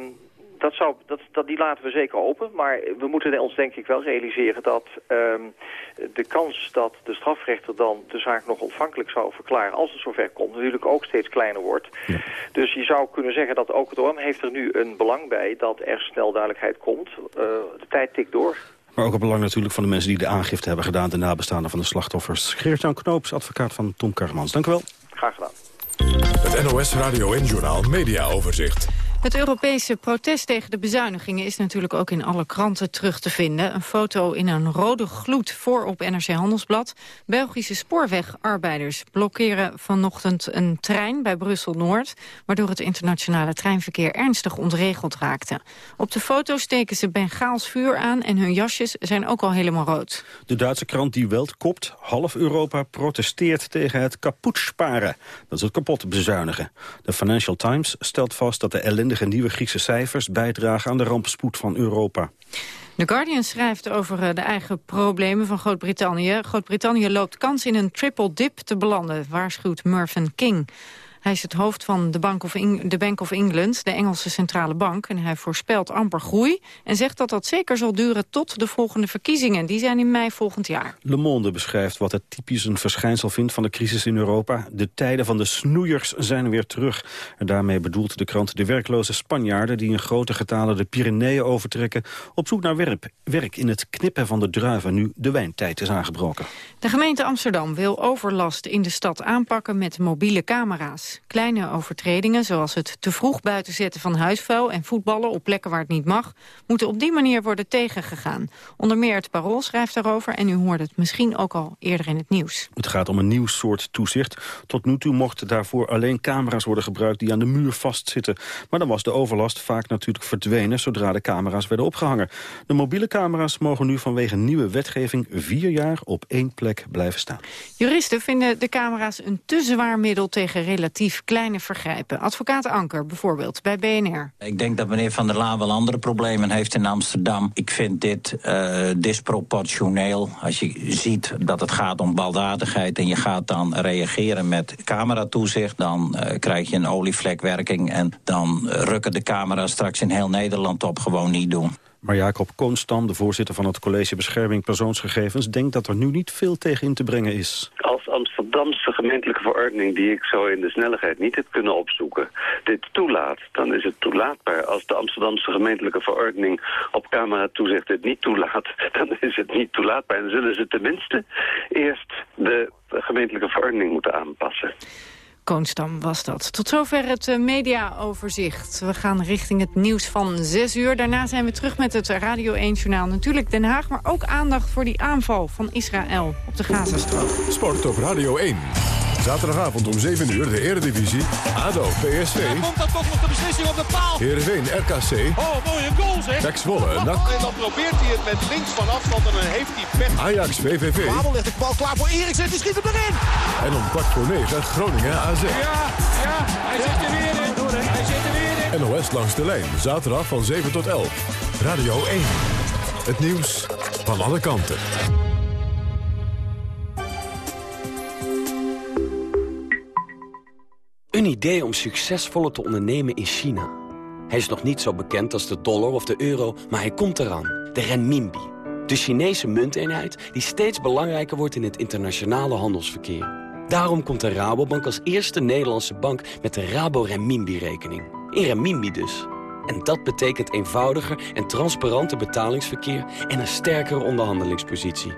dat zou, dat, dat, die laten we zeker open. Maar we moeten ons denk ik wel realiseren dat um, de kans dat de strafrechter dan de zaak nog ontvankelijk zou verklaren... als het zover komt, natuurlijk ook steeds kleiner wordt. Dus je zou kunnen zeggen dat ook het OM heeft er nu een belang bij... dat er snel duidelijkheid komt. Uh, de tijd tikt door. Maar ook het belang natuurlijk van de mensen die de aangifte hebben gedaan... de nabestaanden van de slachtoffers. Geert-Jan Knoops, advocaat van Tom Karmans. Dank u wel. Graag gedaan. Het NOS Radio en Journaal Media Overzicht. Het Europese protest tegen de bezuinigingen is natuurlijk ook in alle kranten terug te vinden. Een foto in een rode gloed voor op NRC Handelsblad. Belgische spoorwegarbeiders blokkeren vanochtend een trein bij Brussel-Noord... waardoor het internationale treinverkeer ernstig ontregeld raakte. Op de foto steken ze Bengaals vuur aan en hun jasjes zijn ook al helemaal rood. De Duitse krant Die Welt kopt... half Europa protesteert tegen het kapot sparen. Dat is het kapot bezuinigen. De Financial Times stelt vast dat de ellende ellendige nieuwe Griekse cijfers bijdragen aan de rampspoed van Europa. The Guardian schrijft over eh, de eigen problemen van Groot-Brittannië. Groot-Brittannië loopt kans in een triple dip te belanden, waarschuwt Mervyn King. Hij is het hoofd van de Bank, of de Bank of England, de Engelse centrale bank. En hij voorspelt amper groei en zegt dat dat zeker zal duren tot de volgende verkiezingen. Die zijn in mei volgend jaar. Le Monde beschrijft wat het typisch een verschijnsel vindt van de crisis in Europa. De tijden van de snoeiers zijn weer terug. En daarmee bedoelt de krant de werkloze Spanjaarden... die in grote getalen de Pyreneeën overtrekken... op zoek naar werk, werk in het knippen van de druiven nu de wijntijd is aangebroken. De gemeente Amsterdam wil overlast in de stad aanpakken met mobiele camera's. Kleine overtredingen, zoals het te vroeg buiten zetten van huisvuil... en voetballen op plekken waar het niet mag... moeten op die manier worden tegengegaan. Onder meer het Parool schrijft daarover... en u hoorde het misschien ook al eerder in het nieuws. Het gaat om een nieuw soort toezicht. Tot nu toe mochten daarvoor alleen camera's worden gebruikt... die aan de muur vastzitten. Maar dan was de overlast vaak natuurlijk verdwenen... zodra de camera's werden opgehangen. De mobiele camera's mogen nu vanwege nieuwe wetgeving... vier jaar op één plek blijven staan. Juristen vinden de camera's een te zwaar middel tegen relatief kleine vergrijpen. Advocaat Anker bijvoorbeeld bij BNR. Ik denk dat meneer Van der Laan wel andere problemen heeft in Amsterdam. Ik vind dit uh, disproportioneel. Als je ziet dat het gaat om baldadigheid en je gaat dan reageren met cameratoezicht... dan uh, krijg je een olievlekwerking en dan rukken de camera's straks in heel Nederland op gewoon niet doen. Maar Jacob Koonstam, de voorzitter van het College Bescherming Persoonsgegevens... denkt dat er nu niet veel tegen in te brengen is. Als Amsterdamse gemeentelijke verordening... die ik zo in de snelheid niet heb kunnen opzoeken... dit toelaat, dan is het toelaatbaar. Als de Amsterdamse gemeentelijke verordening op camera toezicht dit niet toelaat... dan is het niet toelaatbaar. En zullen ze tenminste eerst de gemeentelijke verordening moeten aanpassen. Koonstam was dat. Tot zover het uh, mediaoverzicht. We gaan richting het nieuws van 6 uur. Daarna zijn we terug met het Radio 1-journaal. Natuurlijk Den Haag, maar ook aandacht voor die aanval van Israël op de Gazastrook. Sport op Radio 1. Zaterdagavond om 7 uur de Eredivisie. ADO, PSV. Ja, komt dan toch nog de beslissing op de paal. Heerenveen, RKC. Oh, mooie goal zeg. Pek Zwolle, NAC. En dan probeert hij het met links van afstand en dan heeft hij pech. Ajax, VVV. Babel legt de bal klaar voor Eriksen, die schiet hem erin. En om kwart voor 9 Groningen, AZ. Ja, ja, hij zit er weer in. Hij zit er weer in. NOS langs de lijn, zaterdag van 7 tot 11. Radio 1. Het nieuws van alle kanten. Een idee om succesvoller te ondernemen in China. Hij is nog niet zo bekend als de dollar of de euro, maar hij komt eraan. De renminbi. De Chinese munteenheid die steeds belangrijker wordt in het internationale handelsverkeer. Daarom komt de Rabobank als eerste Nederlandse bank met de Rabo Renminbi-rekening. In renminbi dus. En dat betekent eenvoudiger en transparanter betalingsverkeer en een sterkere onderhandelingspositie.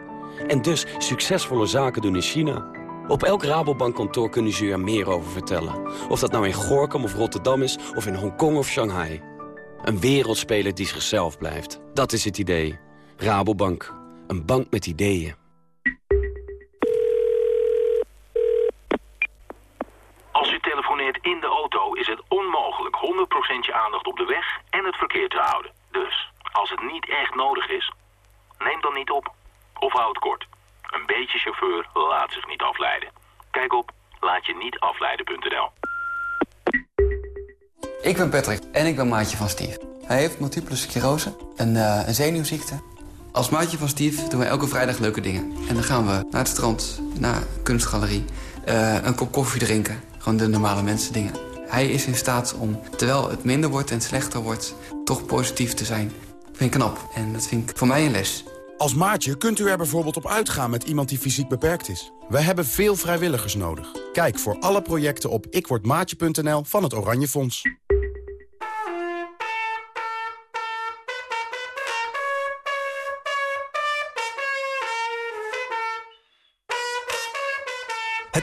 En dus succesvolle zaken doen in China. Op elk Rabobankkantoor kunnen ze u er meer over vertellen. Of dat nou in Gorkum of Rotterdam is, of in Hongkong of Shanghai. Een wereldspeler die zichzelf blijft. Dat is het idee. Rabobank. Een bank met ideeën. Als u telefoneert in de auto is het onmogelijk 100% je aandacht op de weg en het verkeer te houden. Dus, Als het niet echt nodig is, neem dan niet op. Of houd kort. Een beetje chauffeur laat zich niet afleiden. Kijk op laatje-niet-afleiden.nl. Ik ben Patrick en ik ben maatje van Steve. Hij heeft multiple sclerose, een, uh, een zenuwziekte. Als maatje van Steve doen we elke vrijdag leuke dingen. En dan gaan we naar het strand, naar een kunstgalerie, uh, een kop koffie drinken. Gewoon de normale mensen dingen. Hij is in staat om, terwijl het minder wordt en slechter wordt, toch positief te zijn. Dat vind ik knap en dat vind ik voor mij een les. Als maatje kunt u er bijvoorbeeld op uitgaan met iemand die fysiek beperkt is. We hebben veel vrijwilligers nodig. Kijk voor alle projecten op ikwordmaatje.nl van het Oranje Fonds.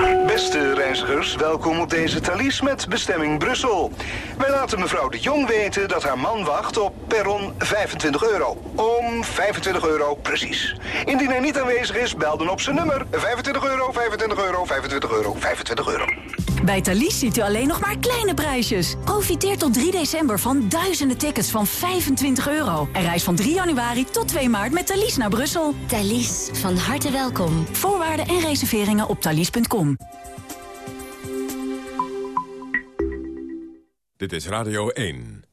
Beste reizigers, welkom op deze Thalys met bestemming Brussel. Wij laten mevrouw de Jong weten dat haar man wacht op perron 25 euro. Om 25 euro precies. Indien hij niet aanwezig is, bel dan op zijn nummer. 25 euro, 25 euro, 25 euro, 25 euro. Bij Thalys ziet u alleen nog maar kleine prijsjes. Profiteer tot 3 december van duizenden tickets van 25 euro. En reis van 3 januari tot 2 maart met Thalys naar Brussel. Thalys, van harte welkom. Voorwaarden en reserveringen op thalys.com. Dit is Radio 1.